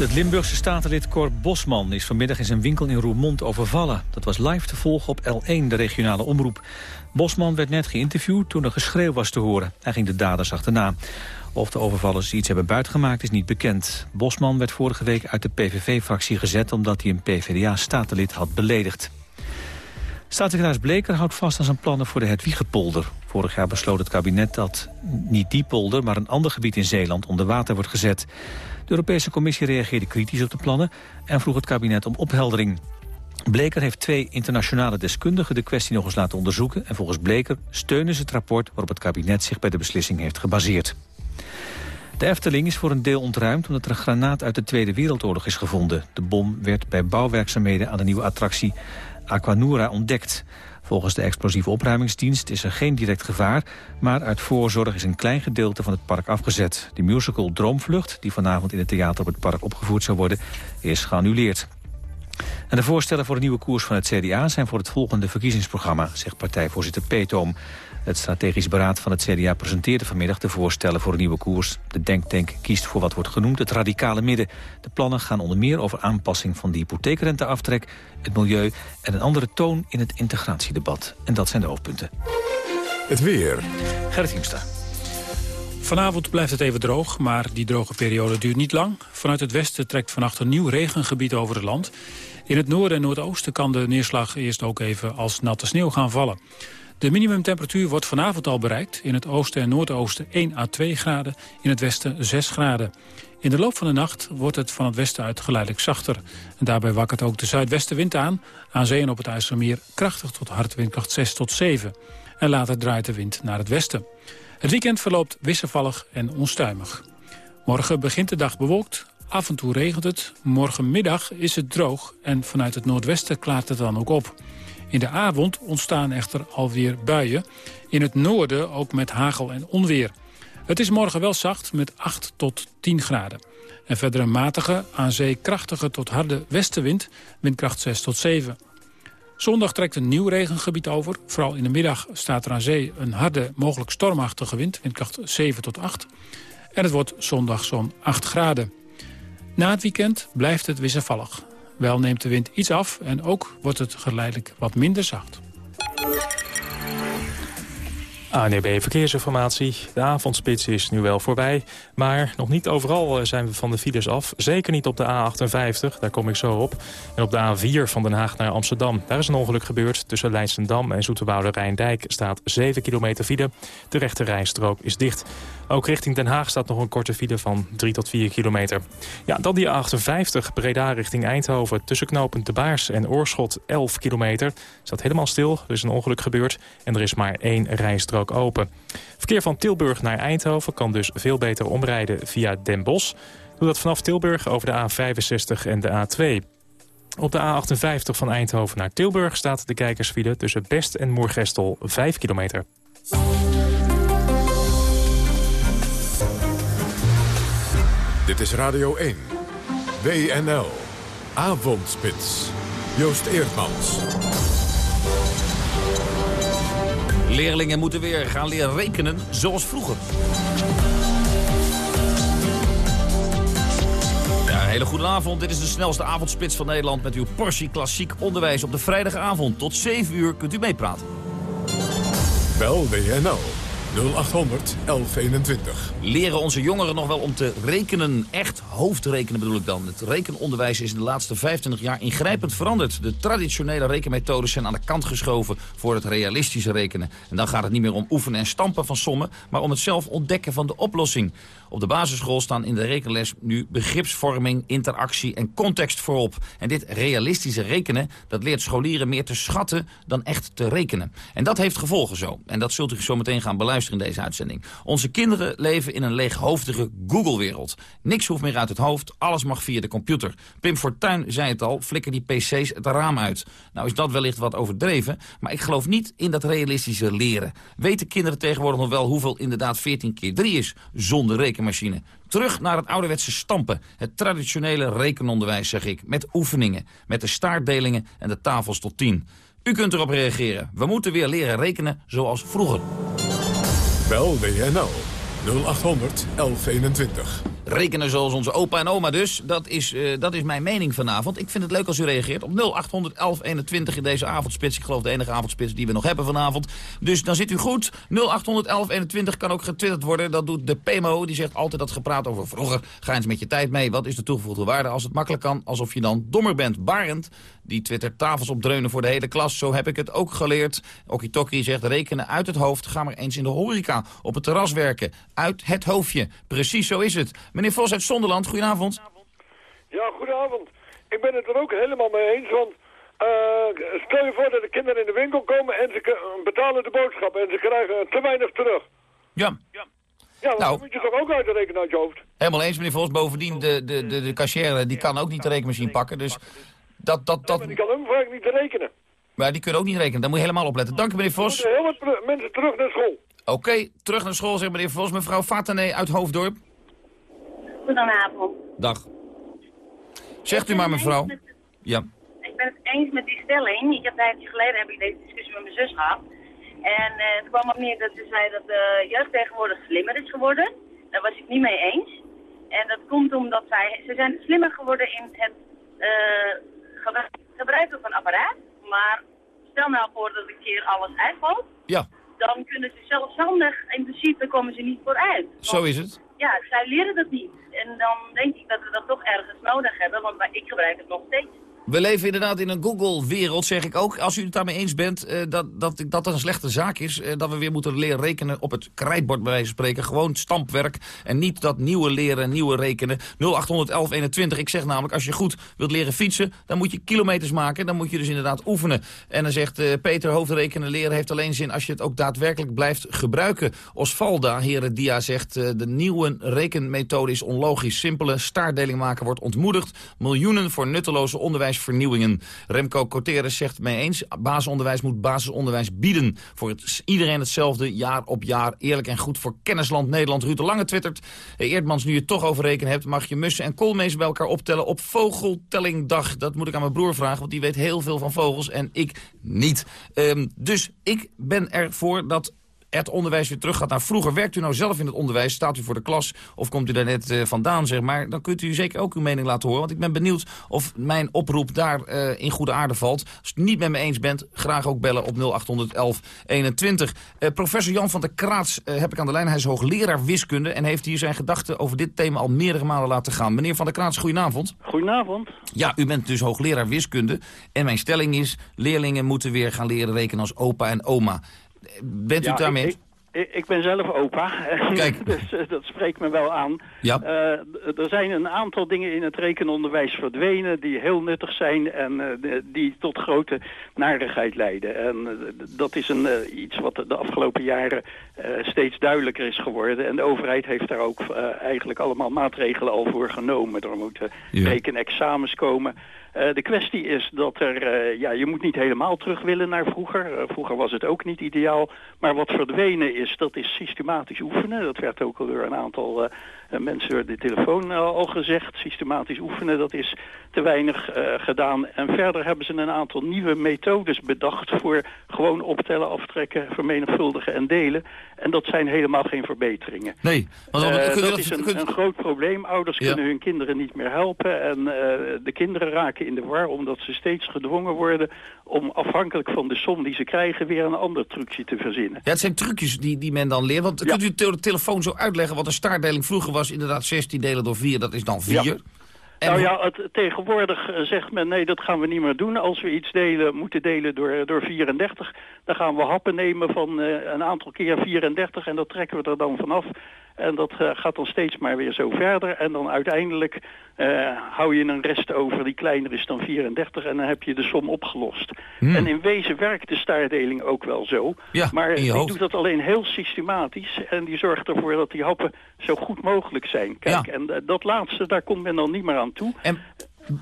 Het Limburgse statenlid Cor Bosman is vanmiddag in zijn winkel in Roermond overvallen. Dat was live te volgen op L1, de regionale omroep. Bosman werd net geïnterviewd toen er geschreeuw was te horen. Hij ging de daders achterna. Of de overvallers iets hebben buitgemaakt is niet bekend. Bosman werd vorige week uit de PVV-fractie gezet... omdat hij een PvdA-statenlid had beledigd. Staatssecretaris Bleker houdt vast aan zijn plannen voor de Hedwiegepolder. Vorig jaar besloot het kabinet dat niet die polder... maar een ander gebied in Zeeland onder water wordt gezet. De Europese Commissie reageerde kritisch op de plannen... en vroeg het kabinet om opheldering. Bleker heeft twee internationale deskundigen de kwestie nog eens laten onderzoeken... en volgens Bleker steunen ze het rapport waarop het kabinet zich bij de beslissing heeft gebaseerd. De Efteling is voor een deel ontruimd omdat er een granaat uit de Tweede Wereldoorlog is gevonden. De bom werd bij bouwwerkzaamheden aan de nieuwe attractie Aquanura ontdekt. Volgens de explosieve opruimingsdienst is er geen direct gevaar... maar uit voorzorg is een klein gedeelte van het park afgezet. De musical Droomvlucht, die vanavond in het theater op het park opgevoerd zou worden... is geannuleerd. En de voorstellen voor de nieuwe koers van het CDA zijn voor het volgende verkiezingsprogramma, zegt partijvoorzitter Peetoom. Het strategisch beraad van het CDA presenteerde vanmiddag de voorstellen voor een nieuwe koers. De denktank kiest voor wat wordt genoemd het radicale midden. De plannen gaan onder meer over aanpassing van de hypotheekrenteaftrek, het milieu en een andere toon in het integratiedebat. En dat zijn de hoofdpunten. Het weer. Gerrit Hiemstra. Vanavond blijft het even droog, maar die droge periode duurt niet lang. Vanuit het westen trekt vannacht een nieuw regengebied over het land. In het noorden en noordoosten kan de neerslag eerst ook even als natte sneeuw gaan vallen. De minimumtemperatuur wordt vanavond al bereikt. In het oosten en noordoosten 1 à 2 graden, in het westen 6 graden. In de loop van de nacht wordt het van het westen uit geleidelijk zachter. En daarbij wakkert ook de zuidwestenwind aan. Aan zee en op het IJsselmeer krachtig tot hard windkracht 6 tot 7. En later draait de wind naar het westen. Het weekend verloopt wisselvallig en onstuimig. Morgen begint de dag bewolkt. Af en toe regent het. Morgenmiddag is het droog en vanuit het noordwesten klaart het dan ook op. In de avond ontstaan echter alweer buien. In het noorden ook met hagel en onweer. Het is morgen wel zacht met 8 tot 10 graden. En verder een matige, aan zee krachtige tot harde westenwind, windkracht 6 tot 7. Zondag trekt een nieuw regengebied over. Vooral in de middag staat er aan zee een harde, mogelijk stormachtige wind, windkracht 7 tot 8. En het wordt zondag zo'n 8 graden. Na het weekend blijft het wisselvallig. Wel neemt de wind iets af en ook wordt het geleidelijk wat minder zacht. ANB Verkeersinformatie. De avondspits is nu wel voorbij. Maar nog niet overal eh, zijn we van de files af. Zeker niet op de A58, daar kom ik zo op. En op de A4 van Den Haag naar Amsterdam. Daar is een ongeluk gebeurd. Tussen Leidsendam en Zoeterwoude Rijndijk staat 7 kilometer file. De rechte rijstrook is dicht. Ook richting Den Haag staat nog een korte file van 3 tot 4 kilometer. Ja, dan die A58 Breda richting Eindhoven. Tussen knooppunt De Baars en Oorschot 11 kilometer. Staat helemaal stil. Er is een ongeluk gebeurd. En er is maar één rijstrook open. Verkeer van Tilburg naar Eindhoven kan dus veel beter omrijden via Den Bosch. Doe dat vanaf Tilburg over de A65 en de A2. Op de A58 van Eindhoven naar Tilburg staat de kijkersfile tussen Best en Moergestel 5 kilometer. Dit is Radio 1. WNL. Avondspits. Joost Eerdmans. Leerlingen moeten weer gaan leren rekenen zoals vroeger. Ja, hele goede avond. Dit is de snelste avondspits van Nederland... met uw portie klassiek onderwijs op de vrijdagavond. Tot 7 uur kunt u meepraten. Bel WNL 0800 1121. Leren onze jongeren nog wel om te rekenen, echt hoofdrekenen bedoel ik dan. Het rekenonderwijs is in de laatste 25 jaar ingrijpend veranderd. De traditionele rekenmethodes zijn aan de kant geschoven voor het realistische rekenen. En dan gaat het niet meer om oefenen en stampen van sommen, maar om het zelf ontdekken van de oplossing. Op de basisschool staan in de rekenles nu begripsvorming, interactie en context voorop. En dit realistische rekenen, dat leert scholieren meer te schatten dan echt te rekenen. En dat heeft gevolgen zo. En dat zult u zo meteen gaan beluisteren in deze uitzending. Onze kinderen leven in een leeghoofdige Google-wereld. Niks hoeft meer uit het hoofd, alles mag via de computer. Pim Fortuyn zei het al, flikker die pc's het raam uit. Nou is dat wellicht wat overdreven, maar ik geloof niet in dat realistische leren. Weten kinderen tegenwoordig nog wel hoeveel inderdaad 14 keer 3 is, zonder rekenmachine? Terug naar het ouderwetse stampen. Het traditionele rekenonderwijs, zeg ik. Met oefeningen, met de staartdelingen en de tafels tot 10. U kunt erop reageren. We moeten weer leren rekenen zoals vroeger. Bel WNL 0800 1121. Rekenen zoals onze opa en oma dus. Dat is, uh, dat is mijn mening vanavond. Ik vind het leuk als u reageert op 0800 1121 in deze avondspits. Ik geloof de enige avondspits die we nog hebben vanavond. Dus dan zit u goed. 0800 1121 kan ook getwitterd worden. Dat doet de PMO. Die zegt altijd dat gepraat over vroeger. Ga eens met je tijd mee. Wat is de toegevoegde waarde als het makkelijk kan? Alsof je dan dommer bent. Barend, die twittert tafels opdreunen voor de hele klas. Zo heb ik het ook geleerd. Okitoki zegt rekenen uit het hoofd. Ga maar eens in de horeca. Op het terras werken. Uit het hoofdje. Precies zo is het. Meneer Vos uit Zonderland, goedenavond. Ja, goedenavond. Ik ben het er ook helemaal mee eens, want uh, stel je voor dat de kinderen in de winkel komen en ze betalen de boodschap en ze krijgen te weinig terug. Ja. Ja, ja nou, moet je toch ook uitrekenen uit je hoofd? Helemaal eens, meneer Vos. Bovendien, de, de, de, de cashier die kan ook niet de rekenmachine pakken, dus dat... dat, dat... die kan ook vaak niet rekenen. Maar die kunnen ook niet rekenen, daar moet je helemaal op letten. Dank u, meneer Vos. Er heel wat mensen terug naar school. Oké, terug naar school, zegt meneer Vos. Mevrouw Fatane uit Hoofddorp. Goedenavond. Dag. Zegt u maar, mevrouw. Ja. Ik ben het eens met die stelling. Ik heb een tijdje geleden heb ik deze discussie met mijn zus gehad. En uh, het kwam op neer dat ze zei dat de jeugd tegenwoordig slimmer is geworden. Daar was ik niet mee eens. En dat komt omdat zij, ze zijn slimmer geworden in het uh, gebruiken van apparaat. Maar stel nou voor dat een keer alles uitvalt. Ja. Dan kunnen ze zelfstandig, in principe komen ze niet vooruit. Zo is het. Ja, zij leren dat niet. En dan denk ik dat we dat toch ergens nodig hebben, want ik gebruik het nog steeds. We leven inderdaad in een Google-wereld, zeg ik ook. Als u het daarmee eens bent uh, dat, dat dat een slechte zaak is... Uh, dat we weer moeten leren rekenen op het krijtbord bij wijze van spreken. Gewoon stampwerk en niet dat nieuwe leren, nieuwe rekenen. 081121, ik zeg namelijk, als je goed wilt leren fietsen... dan moet je kilometers maken, dan moet je dus inderdaad oefenen. En dan zegt uh, Peter, hoofdrekenen leren heeft alleen zin... als je het ook daadwerkelijk blijft gebruiken. Osvalda, heren Dia, zegt... de nieuwe rekenmethode is onlogisch. Simpele staartdeling maken wordt ontmoedigd. Miljoenen voor nutteloze onderwijs vernieuwingen. Remco Corteres zegt mee eens, basisonderwijs moet basisonderwijs bieden. Voor iedereen hetzelfde, jaar op jaar, eerlijk en goed voor kennisland Nederland. Ruud de Lange twittert, Eerdmans, nu je het toch over rekenen hebt... mag je mussen en koolmezen bij elkaar optellen op vogeltellingdag. Dat moet ik aan mijn broer vragen, want die weet heel veel van vogels en ik niet. Um, dus ik ben ervoor dat het onderwijs weer terug gaat naar vroeger. Werkt u nou zelf in het onderwijs? Staat u voor de klas? Of komt u daar net uh, vandaan, zeg maar? Dan kunt u zeker ook uw mening laten horen. Want ik ben benieuwd of mijn oproep daar uh, in goede aarde valt. Als u het niet met me eens bent, graag ook bellen op 0811 21. Uh, professor Jan van der Kraats heb ik aan de lijn. Hij is hoogleraar wiskunde en heeft hier zijn gedachten over dit thema al meerdere malen laten gaan. Meneer van der Kraats, goedenavond. Goedenavond. Ja, u bent dus hoogleraar wiskunde. En mijn stelling is, leerlingen moeten weer gaan leren rekenen als opa en oma. Bent u daarmee ik, ben zelf opa, Kijk. dus uh, dat spreekt me wel aan. Ja. Uh, er zijn een aantal dingen in het rekenonderwijs verdwenen die heel nuttig zijn en uh, die tot grote narigheid leiden. En dat is een, iets wat de afgelopen jaren steeds duidelijker is geworden. En de overheid heeft daar ook eigenlijk allemaal maatregelen al voor genomen. Er moeten ja. rekenexamens komen. Uh, de kwestie is dat er, uh, ja, je moet niet helemaal terug willen naar vroeger. Uh, vroeger was het ook niet ideaal. Maar wat verdwenen is, dat is systematisch oefenen. Dat werd ook al een aantal mensen door de telefoon al gezegd. Systematisch oefenen, dat is te weinig gedaan. En verder hebben ze een aantal nieuwe methodes bedacht voor gewoon optellen, aftrekken, vermenigvuldigen en delen. En dat zijn helemaal geen verbeteringen. Nee. Want dan, dat, dat is een, een, groot probleem. Ouders ja. kunnen hun kinderen niet meer helpen. En de kinderen raken in de war omdat ze steeds gedwongen worden om afhankelijk van de som die ze krijgen weer een ander trucje te verzinnen. Ja, het zijn trucjes die, die men dan leert. Want ja. kunt u de telefoon zo uitleggen wat een staartdeling vroeger was? Inderdaad 16 delen door 4, dat is dan 4. Ja. En nou ja, het, tegenwoordig zegt men nee, dat gaan we niet meer doen. Als we iets delen, moeten delen door, door 34, dan gaan we happen nemen van uh, een aantal keer 34 en dat trekken we er dan vanaf. En dat uh, gaat dan steeds maar weer zo verder. En dan uiteindelijk uh, hou je een rest over die kleiner is dan 34 en dan heb je de som opgelost. Hmm. En in wezen werkt de staardeling ook wel zo. Ja, maar die doet dat alleen heel systematisch en die zorgt ervoor dat die happen zo goed mogelijk zijn. Kijk, ja. en uh, dat laatste, daar komt men dan niet meer aan toe. En...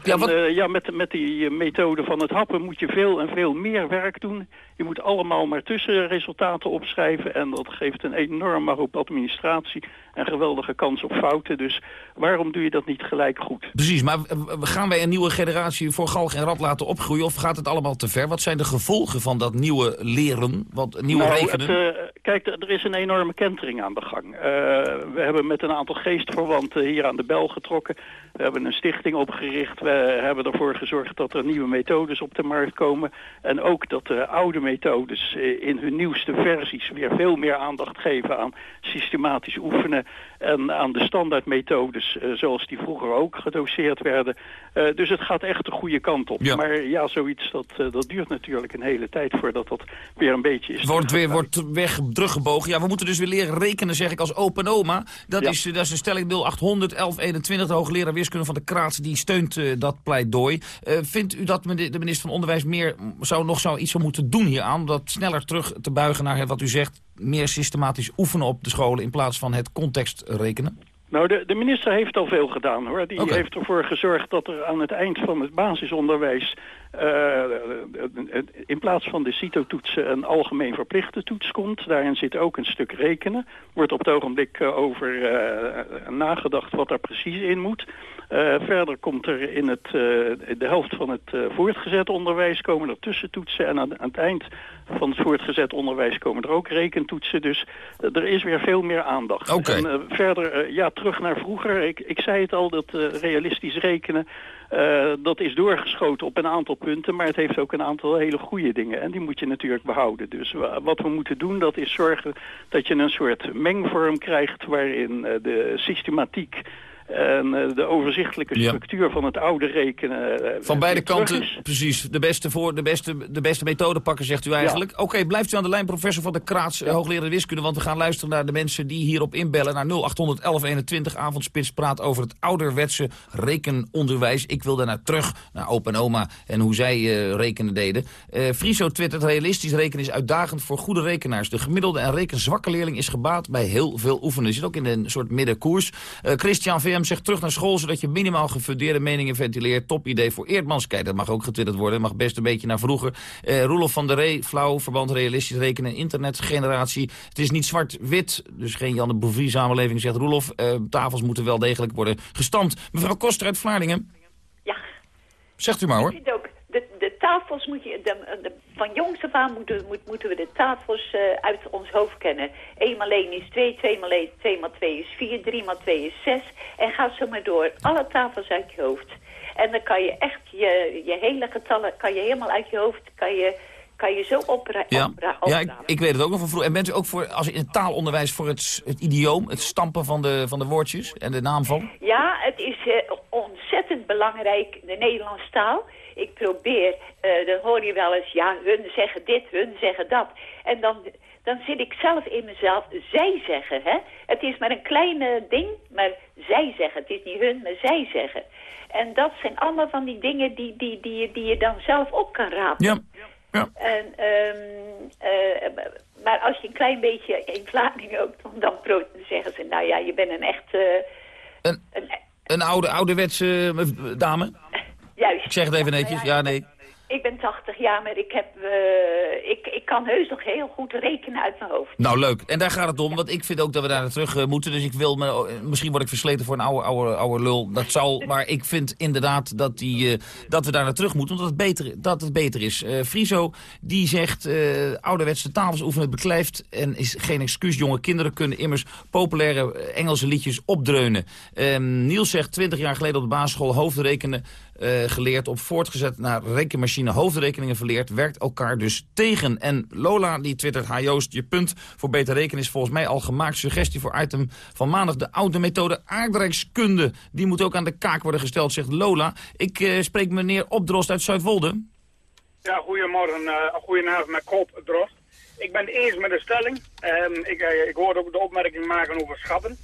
Ja, wat... en, uh, ja met, met die methode van het happen moet je veel en veel meer werk doen. Je moet allemaal maar tussenresultaten opschrijven en dat geeft een enorme hoop administratie en geweldige kans op fouten. Dus waarom doe je dat niet gelijk goed? Precies, maar gaan wij een nieuwe generatie voor galg en rad laten opgroeien of gaat het allemaal te ver? Wat zijn de gevolgen van dat nieuwe leren, wat nieuwe nou, rekenen? Het, uh, kijk, er is een enorme kentering aan de gang. Uh, we hebben met een aantal geestverwanten hier aan de bel getrokken. We hebben een stichting opgericht. We hebben ervoor gezorgd dat er nieuwe methodes op de markt komen. En ook dat de oude methodes in hun nieuwste versies weer veel meer aandacht geven aan systematisch oefenen en aan de standaardmethodes uh, zoals die vroeger ook gedoseerd werden. Uh, dus het gaat echt de goede kant op. Ja. Maar ja, zoiets dat, dat duurt natuurlijk een hele tijd voordat dat weer een beetje is. Wordt weer wordt weg teruggebogen. Ja, we moeten dus weer leren rekenen, zeg ik als open oma. Dat, ja. is, dat is een stelling 0800 1121. De hoogleraar wiskunde van de Kraats die steunt dat pleitdooi. vindt u dat de minister van Onderwijs meer zou nog zou iets zou moeten doen hieraan? Om dat sneller terug te buigen naar wat u zegt meer systematisch oefenen op de scholen in plaats van het context rekenen? Nou, de, de minister heeft al veel gedaan hoor. Die okay. heeft ervoor gezorgd dat er aan het eind van het basisonderwijs... Uh, in plaats van de CITO-toetsen een algemeen verplichte toets komt. Daarin zit ook een stuk rekenen. Wordt op het ogenblik uh, over uh, nagedacht wat daar precies in moet. Verder komt er in het, de helft van het voortgezet onderwijs komen er tussentoetsen. En aan, het eind van het voortgezet onderwijs komen er ook rekentoetsen. Dus er is weer veel meer aandacht. Okay. En verder, ja, terug naar vroeger. Ik, ik zei het al, dat realistisch rekenen... Uh, dat is doorgeschoten op een aantal punten, maar het heeft ook een aantal hele goede dingen. En die moet je natuurlijk behouden. Dus wat we moeten doen, dat is zorgen dat je een soort mengvorm krijgt... waarin de systematiek en uh, de overzichtelijke structuur ja. van het oude rekenen... Uh, van beide kanten, precies. De beste, voor, de, beste, de beste methode pakken, zegt u eigenlijk. Ja. Oké, okay, blijft u aan de lijn, professor van de Kraats, ja. hoogleraar wiskunde... want we gaan luisteren naar de mensen die hierop inbellen... naar 0800 1121 avondspits praat over het ouderwetse rekenonderwijs. Ik wil daarna terug naar opa en oma en hoe zij uh, rekenen deden. Friso twittert, realistisch rekenen is uitdagend voor goede rekenaars. De gemiddelde en rekenzwakke leerling is gebaat bij heel veel oefenen. Zit ook in een soort middenkoers. Christian VM zegt terug naar school... zodat je minimaal gefundeerde meningen ventileert. Top idee voor Eerdmans. Kijk, dat mag ook getwitterd worden. mag best een beetje naar vroeger. Uh, Roelof van der Ree, flauw, verband realistisch rekenen... internetgeneratie. Het is niet zwart-wit, dus geen Jan de Bouvie-samenleving, zegt Roelof. Uh, tafels moeten wel degelijk worden gestampt. Mevrouw Koster uit Vlaardingen. Ja. Zegt u maar, hoor. Ik vind ook, de, de tafels moet je, de, de, van jongs af aan moeten, moet, moeten we de tafels uh, uit ons hoofd kennen. 1 maal 1 is 2, 2 maal 1, 2 maal 2 is 4, 3 maal 2 is 6. En ga zo maar door. Alle tafels uit je hoofd. En dan kan je echt je, je hele getallen, kan je helemaal uit je hoofd, kan je kan je zo opra ja. ja, ik, ik, weet het ook nog van vroeger. En bent u ook voor, als in het taalonderwijs voor het, het idioom, het stampen van de, van de woordjes en de naamval? Ja, het is uh, ontzettend belangrijk, de Nederlandse taal. Ik probeer, uh, dan hoor je wel eens, ja, hun zeggen dit, hun zeggen dat. En dan, dan zit ik zelf in mezelf, zij zeggen, hè. Het is maar een kleine ding, maar zij zeggen. Het is niet hun, maar zij zeggen. En dat zijn allemaal van die dingen die, die, die, die je dan zelf op kan rapen. Ja. Ja. En, um, uh, maar als je een klein beetje in Vlaanderen ook, dan, dan zeggen ze, nou ja, je bent een echt... Uh, een, een, een, oude, ouderwetse dame? Juist. Ik zeg het even netjes, ja, nee. Ik ben 80 jaar, maar ik, heb, uh, ik, ik kan heus nog heel goed rekenen uit mijn hoofd. Nou, leuk. En daar gaat het om, want ik vind ook dat we daar naar terug uh, moeten. Dus ik wil, me, uh, misschien word ik versleten voor een oude, oude, oude lul. Dat zal, maar ik vind inderdaad dat, die, dat we daar naar terug moeten, omdat het beter, dat het beter is. Friso, die zegt, ouderwetse tafels oefenen, beklijft en is geen excuus. Jonge kinderen kunnen immers populaire Engelse liedjes opdreunen. Ehm, Niels zegt, 20 jaar geleden op de basisschool hoofdrekenen uh, geleerd op voortgezet naar rekenmachine hoofdrekeningen verleerd, werkt elkaar dus tegen. En Lola die twittert, ha Joost, je punt voor beter rekenen is volgens mij al gemaakt. Suggestie voor item van maandag, de oude methode aardrijkskunde. Die moet ook aan de kaak worden gesteld, zegt Lola. Ik uh, spreek meneer Opdrost uit Zuidwolde. Ja, goedemorgen, uh, goedenavond met Koop Drost. Ik ben het eens met de stelling. Um, ik, ik hoorde ook de opmerking maken over schatten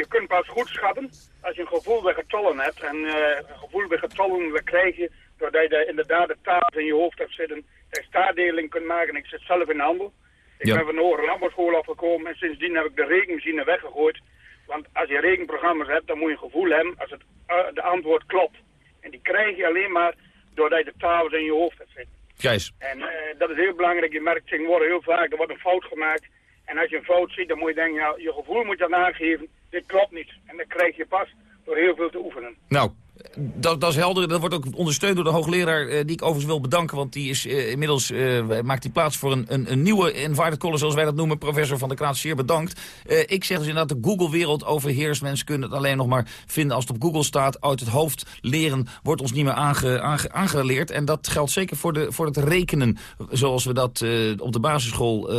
je kunt pas goed schatten als je een gevoel bij getallen hebt. En uh, een gevoel bij getallen dat krijg je doordat je inderdaad de taal in je hoofd hebt zitten. Dat je staardeling kunt maken. Ik zit zelf in de handel. Ik ja. ben van de Hoge Landbouwschool afgekomen en sindsdien heb ik de rekenmachine weggegooid. Want als je rekenprogramma's hebt, dan moet je een gevoel hebben als het uh, de antwoord klopt. En die krijg je alleen maar doordat je de tafels in je hoofd hebt zitten. Gijs. En uh, dat is heel belangrijk. Je merkt worden heel vaak, er wordt een fout gemaakt. En als je een fout ziet, dan moet je denken, ja, je gevoel moet je dan aangeven dit klopt niet. En dat krijg je pas door heel veel te oefenen. Nou, dat, dat, is helder. Dat wordt ook ondersteund door de hoogleraar, eh, die ik overigens wil bedanken. Want die is eh, inmiddels, uh, maakt die plaats voor een, een, een, nieuwe invited caller, zoals wij dat noemen. Professor Van der Kraat, zeer bedankt. ik zeg dus inderdaad, de Google-wereld overheerst. Mensen kunnen het alleen nog maar vinden als het op Google staat. Uit het hoofd leren wordt ons niet meer aange, aange, aangeleerd. En dat geldt zeker voor, de, voor het rekenen, zoals we dat op de basisschool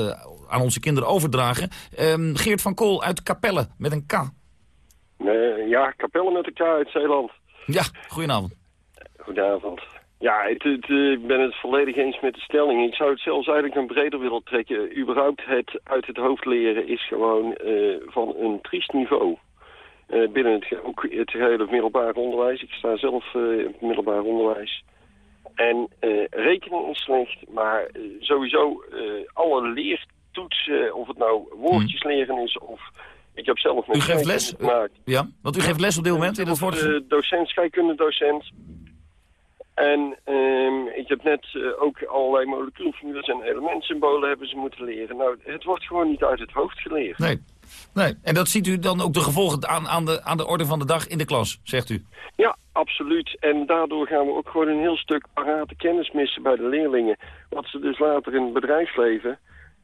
aan onze kinderen overdragen. Um, Geert van Kool uit Capelle met een K. Uh, ja, Capelle met een K uit Zeeland. Ja, goedenavond. Goedenavond. Ja, het, het, uh, ik ben het volledig eens met de stelling. Ik zou het zelfs eigenlijk een breder willen trekken. Überhaupt het uit het hoofd leren is gewoon uh, van een triest niveau. Uh, binnen het, ook het gehele middelbaar onderwijs. Ik sta zelf in het middelbaar onderwijs. En rekenen is slecht, maar sowieso alle leer toetsen, of het nou woordjes leren is of... Ik heb zelf met U geeft les? Gemaakt. Ja, want u geeft les op dit moment in het woord? docent, scheikundedocent. En um, ik heb net uh, ook allerlei moleculenformules en elementsymbolen hebben ze moeten leren. Nou, het wordt gewoon niet uit het hoofd geleerd. Nee. Nee, en dat ziet u dan ook de gevolgen aan, aan, de, aan de orde van de dag in de klas, zegt u? Ja, absoluut. En daardoor gaan we ook gewoon een heel stuk parate kennis missen bij de leerlingen. Wat ze dus later in het bedrijfsleven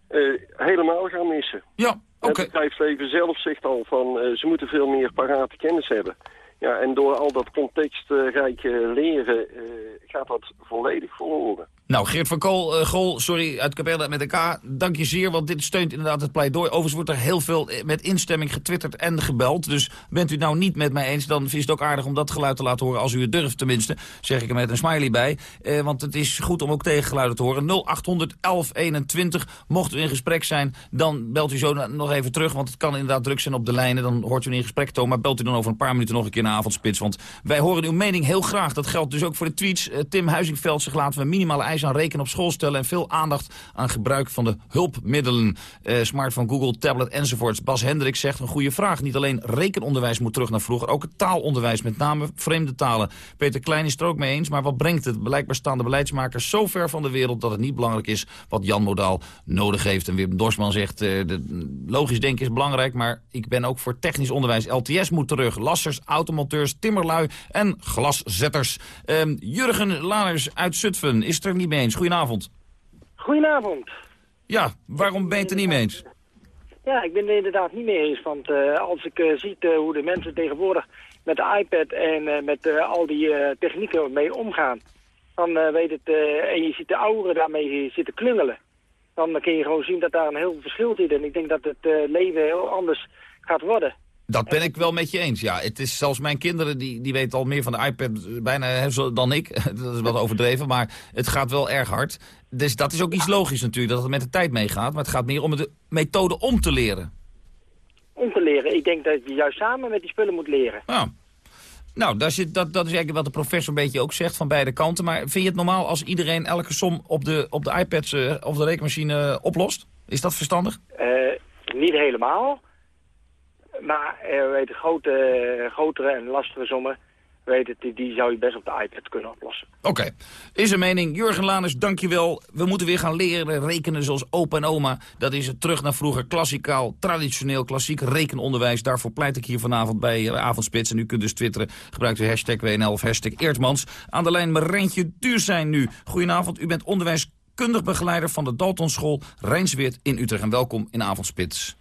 uh, helemaal gaan missen. Ja, oké. Okay. Het bedrijfsleven zelf zegt al van uh, ze moeten veel meer parate kennis hebben. Ja, en door al dat contextrijke leren uh, gaat dat volledig verloren. Nou, Geert van Kool, uh, Gol, sorry, uit Capelle met elkaar. Dank je zeer, want dit steunt inderdaad het pleidooi. Overigens wordt er heel veel met instemming getwitterd en gebeld. Dus bent u het nou niet met mij eens, dan is het ook aardig om dat geluid te laten horen. Als u het durft tenminste, zeg ik er met een smiley bij. Uh, want het is goed om ook tegengeluiden te horen. 0800 1121. Mocht u in gesprek zijn, dan belt u zo nog even terug. Want het kan inderdaad druk zijn op de lijnen. Dan hoort u in gesprek toon. Maar belt u dan over een paar minuten nog een keer naar avondspits. Want wij horen uw mening heel graag. Dat geldt dus ook voor de tweets. Tim Huizingveld zegt laten we minimale eisen aan rekenen op school stellen... en veel aandacht aan gebruik van de hulpmiddelen. Uh, smartphone, Google, tablet enzovoorts. Bas Hendrik zegt een goede vraag. Niet alleen rekenonderwijs moet terug naar vroeger. Ook het taalonderwijs, met name vreemde talen. Peter Klein is er ook mee eens. Maar wat brengt het? Blijkbaar staan de beleidsmakers zo ver van de wereld... dat het niet belangrijk is wat Jan Modaal nodig heeft. En Wim Dorsman zegt, uh, de, logisch denken is belangrijk... maar ik ben ook voor technisch onderwijs. LTS moet terug. Lassers, automonteurs, timmerlui en glaszetters. Uh, Jurgen Laners uit Zutphen. Is er niet niet mee eens. Goedenavond. Goedenavond. Ja, waarom ben je het er niet mee eens? Ja, ik ben het er inderdaad niet mee eens. Want uh, als ik uh, zie uh, hoe de mensen tegenwoordig met de iPad en met al die technieken mee omgaan... dan weet het, en je ziet de ouderen daarmee zitten klungelen... dan kun je gewoon zien dat daar een heel verschil zit. En ik denk dat het leven heel anders gaat worden. Dat ben ik wel met je eens, ja. Het is zelfs mijn kinderen, die, die weten al meer van de iPad bijna dan ik. dat is wat overdreven, maar het gaat wel erg hard. Dus dat is ook iets logisch natuurlijk, dat het met de tijd meegaat. Maar het gaat meer om de methode om te leren. Om te leren? Ik denk dat je juist samen met die spullen moet leren. Ja. Nou, dat is, dat, dat is eigenlijk wat de professor een beetje ook zegt van beide kanten. Maar vind je het normaal als iedereen elke som op de, op de iPad uh, of de rekenmachine oplost? Is dat verstandig? Uh, niet helemaal. Maar uh, weet, grote, grotere en lastige sommen, weet het, die, zou je best op de iPad kunnen oplossen. Oké. Is een mening. Jurgen Laners, dankjewel. We moeten weer gaan leren rekenen zoals opa en oma. Dat is het terug naar vroeger. Klassikaal, traditioneel, klassiek rekenonderwijs. Daarvoor pleit ik hier vanavond bij Avondspits. En u kunt dus twitteren. Gebruikt u hashtag WNL of hashtag Eertmans. Aan de lijn Marentje zijn nu. Goedenavond, u bent onderwijskundig begeleider van de Daltonschool Rijnsweert in Utrecht. En welkom in Avondspits.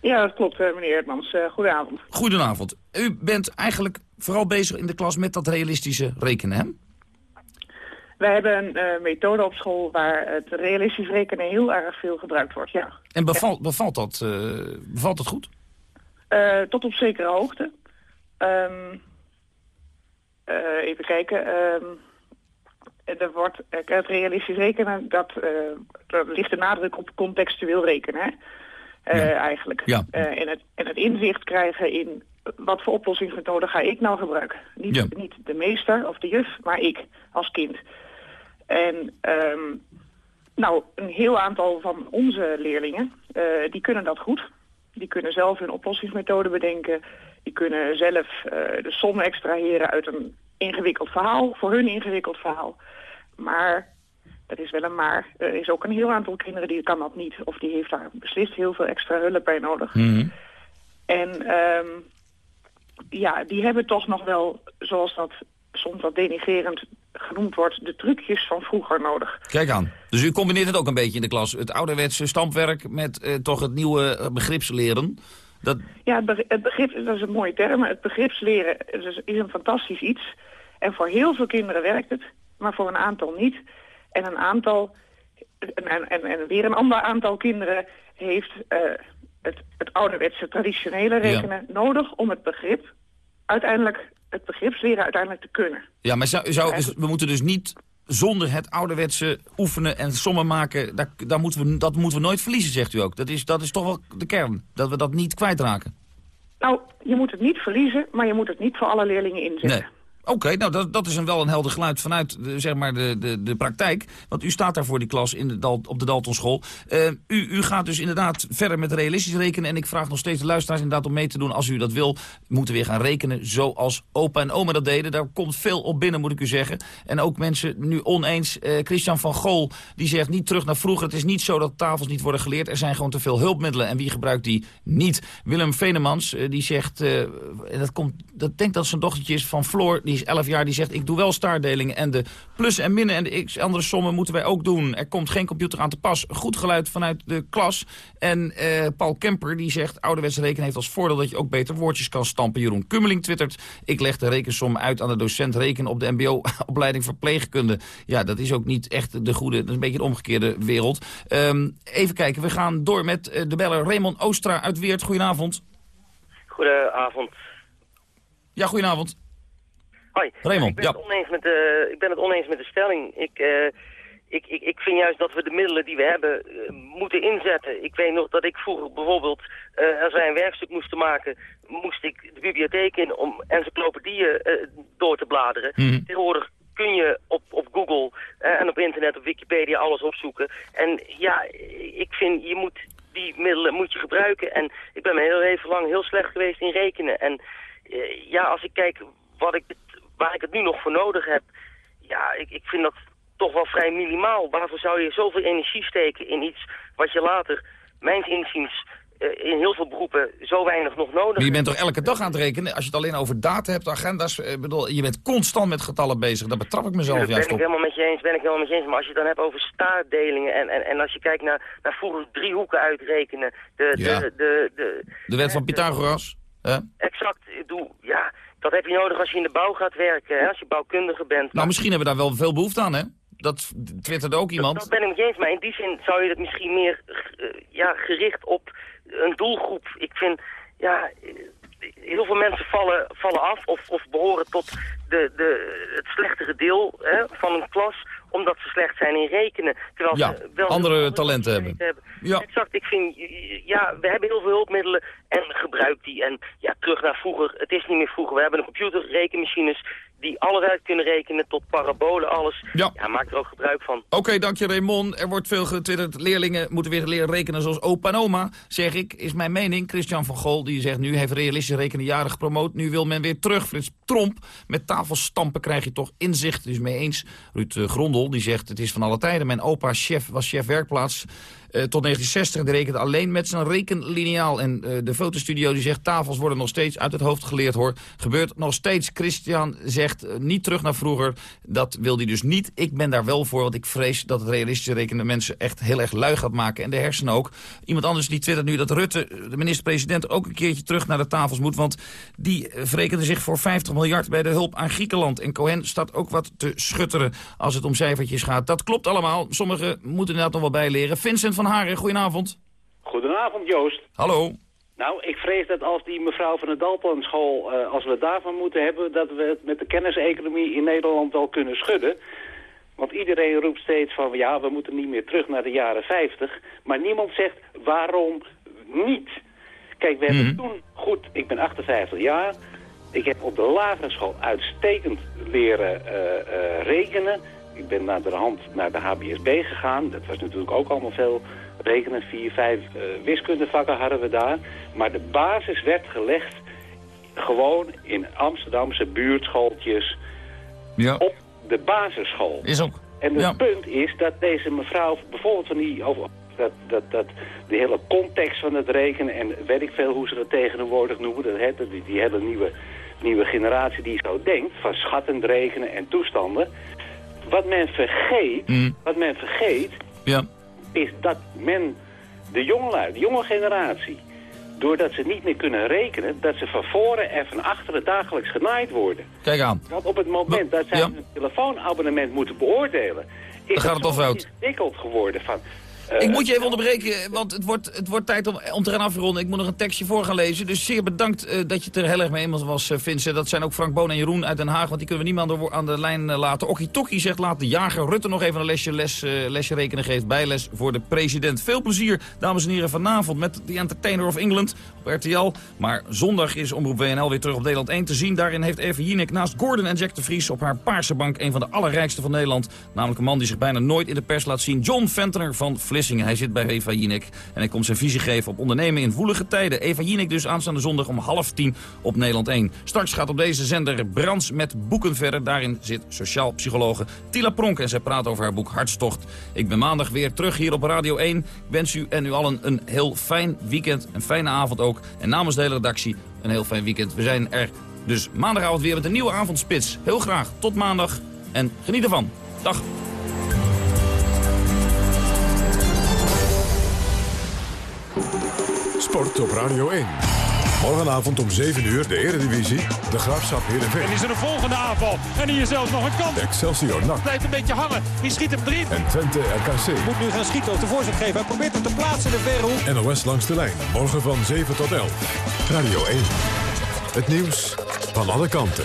Ja, dat klopt, eh, meneer Eertmans. Uh, goedenavond. Goedenavond. U bent eigenlijk vooral bezig in de klas met dat realistische rekenen, hè? Wij hebben een uh, methode op school waar het realistisch rekenen heel erg veel gebruikt wordt, ja. En bevalt, bevalt, dat, bevalt dat goed? tot op zekere hoogte. Um, even kijken. Um, er wordt, het realistisch rekenen, dat, ligt de nadruk op contextueel rekenen, hè? Uh, eigenlijk. Ja. Uh, en, het, en het inzicht krijgen in wat voor oplossingsmethode ga ik nou gebruiken. Niet, ja. niet de meester of de juf, maar ik als kind. En um, nou, een heel aantal van onze leerlingen, uh, die kunnen dat goed. Die kunnen zelf hun oplossingsmethode bedenken. Die kunnen zelf de som extraheren uit een ingewikkeld verhaal, voor hun ingewikkeld verhaal. Maar dat is wel een maar. Er is ook een heel aantal kinderen die kan dat niet. Of die heeft daar beslist heel veel extra hulp bij nodig. Mm -hmm. En um, ja, die hebben toch nog wel, zoals dat soms wat denigerend genoemd wordt, de trucjes van vroeger nodig. Kijk aan. Dus u combineert het ook een beetje in de klas. Het ouderwetse stampwerk met uh, toch het nieuwe begripsleren. Dat... Ja, het begrip, dat is een mooie term. Het begripsleren is, is een fantastisch iets. En voor heel veel kinderen werkt het, maar voor een aantal niet. En een aantal, en, en, en weer een ander aantal kinderen heeft uh, het, het ouderwetse traditionele rekenen ja. nodig om het begrip uiteindelijk, het begripsleren uiteindelijk te kunnen. Ja, maar zou, zou, we moeten dus niet zonder het ouderwetse oefenen en sommen maken, daar, daar moeten we, dat moeten we nooit verliezen, zegt u ook. Dat is, dat is toch wel de kern, dat we dat niet kwijtraken. Nou, je moet het niet verliezen, maar je moet het niet voor alle leerlingen inzetten. Nee. Oké, nou dat, dat is een wel een helder geluid vanuit de, zeg maar de, de, de praktijk. Want u staat daar voor die klas in de Dal, op de Daltonschool. Uh, u, u gaat dus inderdaad verder met realistisch rekenen. En ik vraag nog steeds de luisteraars inderdaad om mee te doen. Als u dat wil, moeten weer gaan rekenen zoals opa en oma dat deden. Daar komt veel op binnen, moet ik u zeggen. En ook mensen nu oneens. Uh, Christian van Gool, die zegt niet terug naar vroeger. Het is niet zo dat tafels niet worden geleerd. Er zijn gewoon te veel hulpmiddelen. En wie gebruikt die niet? Willem Venemans, die zegt... dat, komt, dat denkt dat zijn dochtertje is van Floor... Die is 11 jaar, die zegt ik doe wel staardelingen. En de plus en minnen en de x andere sommen moeten wij ook doen. Er komt geen computer aan te pas. Goed geluid vanuit de klas. En uh, Paul Kemper die zegt ouderwets rekenen heeft als voordeel dat je ook beter woordjes kan stampen. Jeroen Kummeling twittert. Ik leg de rekensom uit aan de docent rekenen op de mbo-opleiding verpleegkunde. Ja, dat is ook niet echt de goede, dat is een beetje de omgekeerde wereld. Um, even kijken, we gaan door met uh, de beller Raymond Oostra uit Weert. Goedenavond. Goedenavond. Ja, goedenavond. Hoi. Raymond, ik ben, ja. het oneens met de, ik ben het oneens met de stelling. Ik, uh, ik, ik, ik vind juist dat we de middelen die we hebben uh, moeten inzetten. Ik weet nog dat ik vroeger bijvoorbeeld, uh, als wij een werkstuk moesten maken, moest ik de bibliotheek in om encyclopedieën door te bladeren. Mm. Tegenwoordig kun je op, op Google en op internet, op Wikipedia alles opzoeken. En ja, ik vind, je moet die middelen moet je gebruiken. En ik ben me heel even lang heel slecht geweest in rekenen. En ja, als ik kijk wat ik waar ik het nu nog voor nodig heb, ja, ik, ik vind dat toch wel vrij minimaal. Waarvoor zou je zoveel energie steken in iets wat je later, mijns inziens, in heel veel beroepen zo weinig nog nodig. Maar je bent toch elke dag aan het rekenen? Als je het alleen over data hebt, agenda's, eh, bedoel, je bent constant met getallen bezig. Daar betrap ik mezelf Tuurlijk, juist ben ik op. helemaal met je eens, ben ik helemaal met je eens. Maar als je het dan hebt over staartdelingen en, en, en als je kijkt naar, naar vroeger driehoeken uitrekenen. De, Ja. de, de, de, De wet van Pythagoras. hè? exact, ik doe, ja, dat heb je nodig als je in de bouw gaat werken, hè, als je bouwkundige bent. Nou, misschien hebben we daar wel veel behoefte aan, hè? Dat twitterde ook iemand. Dat ben ik je eens, maar in die zin zou je het misschien meer eh, ja, gericht op een doelgroep. Ik vind, ja, eh, heel veel mensen vallen, vallen af of, of behoren tot de, de, het slechtere deel hè, van een klas omdat ze slecht zijn in rekenen. Terwijl Ja, ze wel andere talenten hebben. hebben. Ja. Exact, ik vind, ja, we hebben heel veel hulpmiddelen en gebruik die. En ja, terug naar vroeger, het is niet meer vroeger. We hebben een computer, rekenmachines die alle werk kunnen rekenen tot parabolen, alles. Ja. maak er ook gebruik van. Oké, dank je Raymond. Er wordt veel getwitterd. Leerlingen moeten weer leren rekenen zoals opa en oma, zeg ik. Is mijn mening. Christian van Gol die zegt nu heeft realistisch rekenen jaren gepromoot. Nu wil men weer terug. Frits Tromp, met tafelstampen krijg je toch inzicht. Dus mee eens. Ruud eh, Grondel die zegt het is van alle tijden. Mijn opa chef, was chef werkplaats. Eh, tot 1960 die rekende alleen met zijn rekenlineaal. En eh, de fotostudio die zegt tafels worden nog steeds uit het hoofd geleerd hoor. Gebeurt nog steeds. Christian zegt eh, niet terug naar vroeger. Dat wil hij dus niet. Ik ben daar wel voor, want ik vrees dat het realistische rekenen mensen echt heel erg lui gaat maken. En de hersenen ook. Iemand anders die twittert nu dat Rutte, de minister-president, ook een keertje terug naar de tafels moet. Want die verrekende zich voor 50 miljard bij de hulp aan Griekenland. En Cohen staat ook wat te schutteren als het om cijfertjes gaat. Dat klopt allemaal. Sommigen moeten inderdaad nog wel bijleren. Vincent van Haren, goedenavond. Goedenavond, Joost. Hallo. Nou, ik vrees dat als die mevrouw van de Daltonschool, eh als we het daarvan moeten hebben, dat we het met de kenniseconomie in Nederland wel kunnen schudden. Want iedereen roept steeds van, ja, we moeten niet meer terug naar de jaren 50. Maar niemand zegt, waarom niet? Kijk, we hebben toen, goed, ik ben 58 jaar. Ik heb op de lagere school uitstekend leren eh, eh, rekenen. Ik ben naar de hand naar de HBSB gegaan. Dat was natuurlijk ook allemaal veel rekenen. Vier, vijf eh, wiskundevakken hadden we daar. Maar de basis werd gelegd gewoon in Amsterdamse buurtschooltjes Ja. op de basisschool. Is ook. En het Ja. punt is dat deze mevrouw, bijvoorbeeld van die, over, dat, dat, dat, de hele context van het rekenen en weet ik veel hoe ze dat tegenwoordig noemen, dat, hè, die, die hele nieuwe, nieuwe generatie die zo denkt, van schattend rekenen en toestanden. Wat men vergeet, wat men vergeet, Ja. is dat men, de jongelui, de jonge generatie, doordat ze niet meer kunnen rekenen, dat ze van voren en van achteren dagelijks genaaid worden. Kijk aan. Want op het moment dat zij ja. een telefoonabonnement moeten beoordelen... is Dan gaat het fout. ingewikkeld geworden van... eh, Ik moet je even onderbreken, want het wordt, het wordt tijd om, om te gaan afronden. Ik moet nog een tekstje voor gaan lezen. Dus zeer bedankt eh, dat je het er heel erg mee eens was, eh, Vincent. Dat zijn ook Frank Boon en Jeroen uit Den Haag, want die kunnen we niet meer aan de, aan de lijn laten. Okkie Tokkie zegt, laat de jager Rutte nog even een lesje, les, lesje rekenen geeft. Bijles voor de president. Veel plezier, dames en heren, vanavond met The Entertainer of England op RTL. Maar zondag is Omroep WNL weer terug op Nederland 1 te zien. Daarin heeft Eva Jinek naast Gordon en Jack de Vries op haar paarse bank... een van de allerrijkste van Nederland. Namelijk een man die zich bijna nooit in de pers laat zien. John Ventner van Hij zit bij Eva Jinek en hij komt zijn visie geven op ondernemen in woelige tijden. Eva Jinek dus aanstaande zondag om half tien op Nederland 1. Straks gaat op deze zender Brands met boeken verder. Daarin zit sociaal psychologe Tila Pronk en zij praat over haar boek Hartstocht. Ik ben maandag weer terug hier op Radio 1. Ik wens u en u allen een heel fijn weekend, een fijne avond ook. En namens de hele redactie een heel fijn weekend. We zijn er dus maandagavond weer met een nieuwe avondspits. Heel graag tot maandag en geniet ervan. Dag. Sport op Radio 1. Morgenavond om 7 uur de Eredivisie. De Graafschap Heerenveen. En is er een volgende aanval. En hier zelfs nog een kans. Excelsior NAC. Blijft een beetje hangen. Die schiet hem erin. En Twente RKC. Moet nu gaan schieten of de voorzet geven. Hij probeert hem te plaatsen in de verre hoek. NOS langs de lijn. Morgen van 7 tot 11. Radio 1. Het nieuws van alle kanten.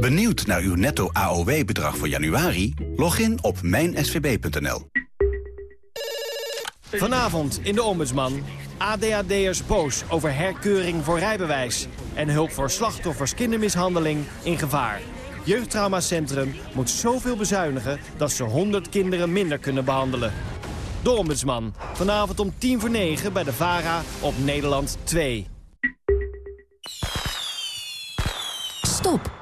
Benieuwd naar uw netto AOW-bedrag voor januari? Log in op mijnsvb.nl. Vanavond in de Ombudsman. ADHD'ers boos over herkeuring voor rijbewijs. En hulp voor slachtoffers kindermishandeling in gevaar. Jeugdtraumacentrum moet zoveel bezuinigen dat ze 100 kinderen minder kunnen behandelen. De Ombudsman. Vanavond om tien voor negen bij de VARA op Nederland 2. Stop!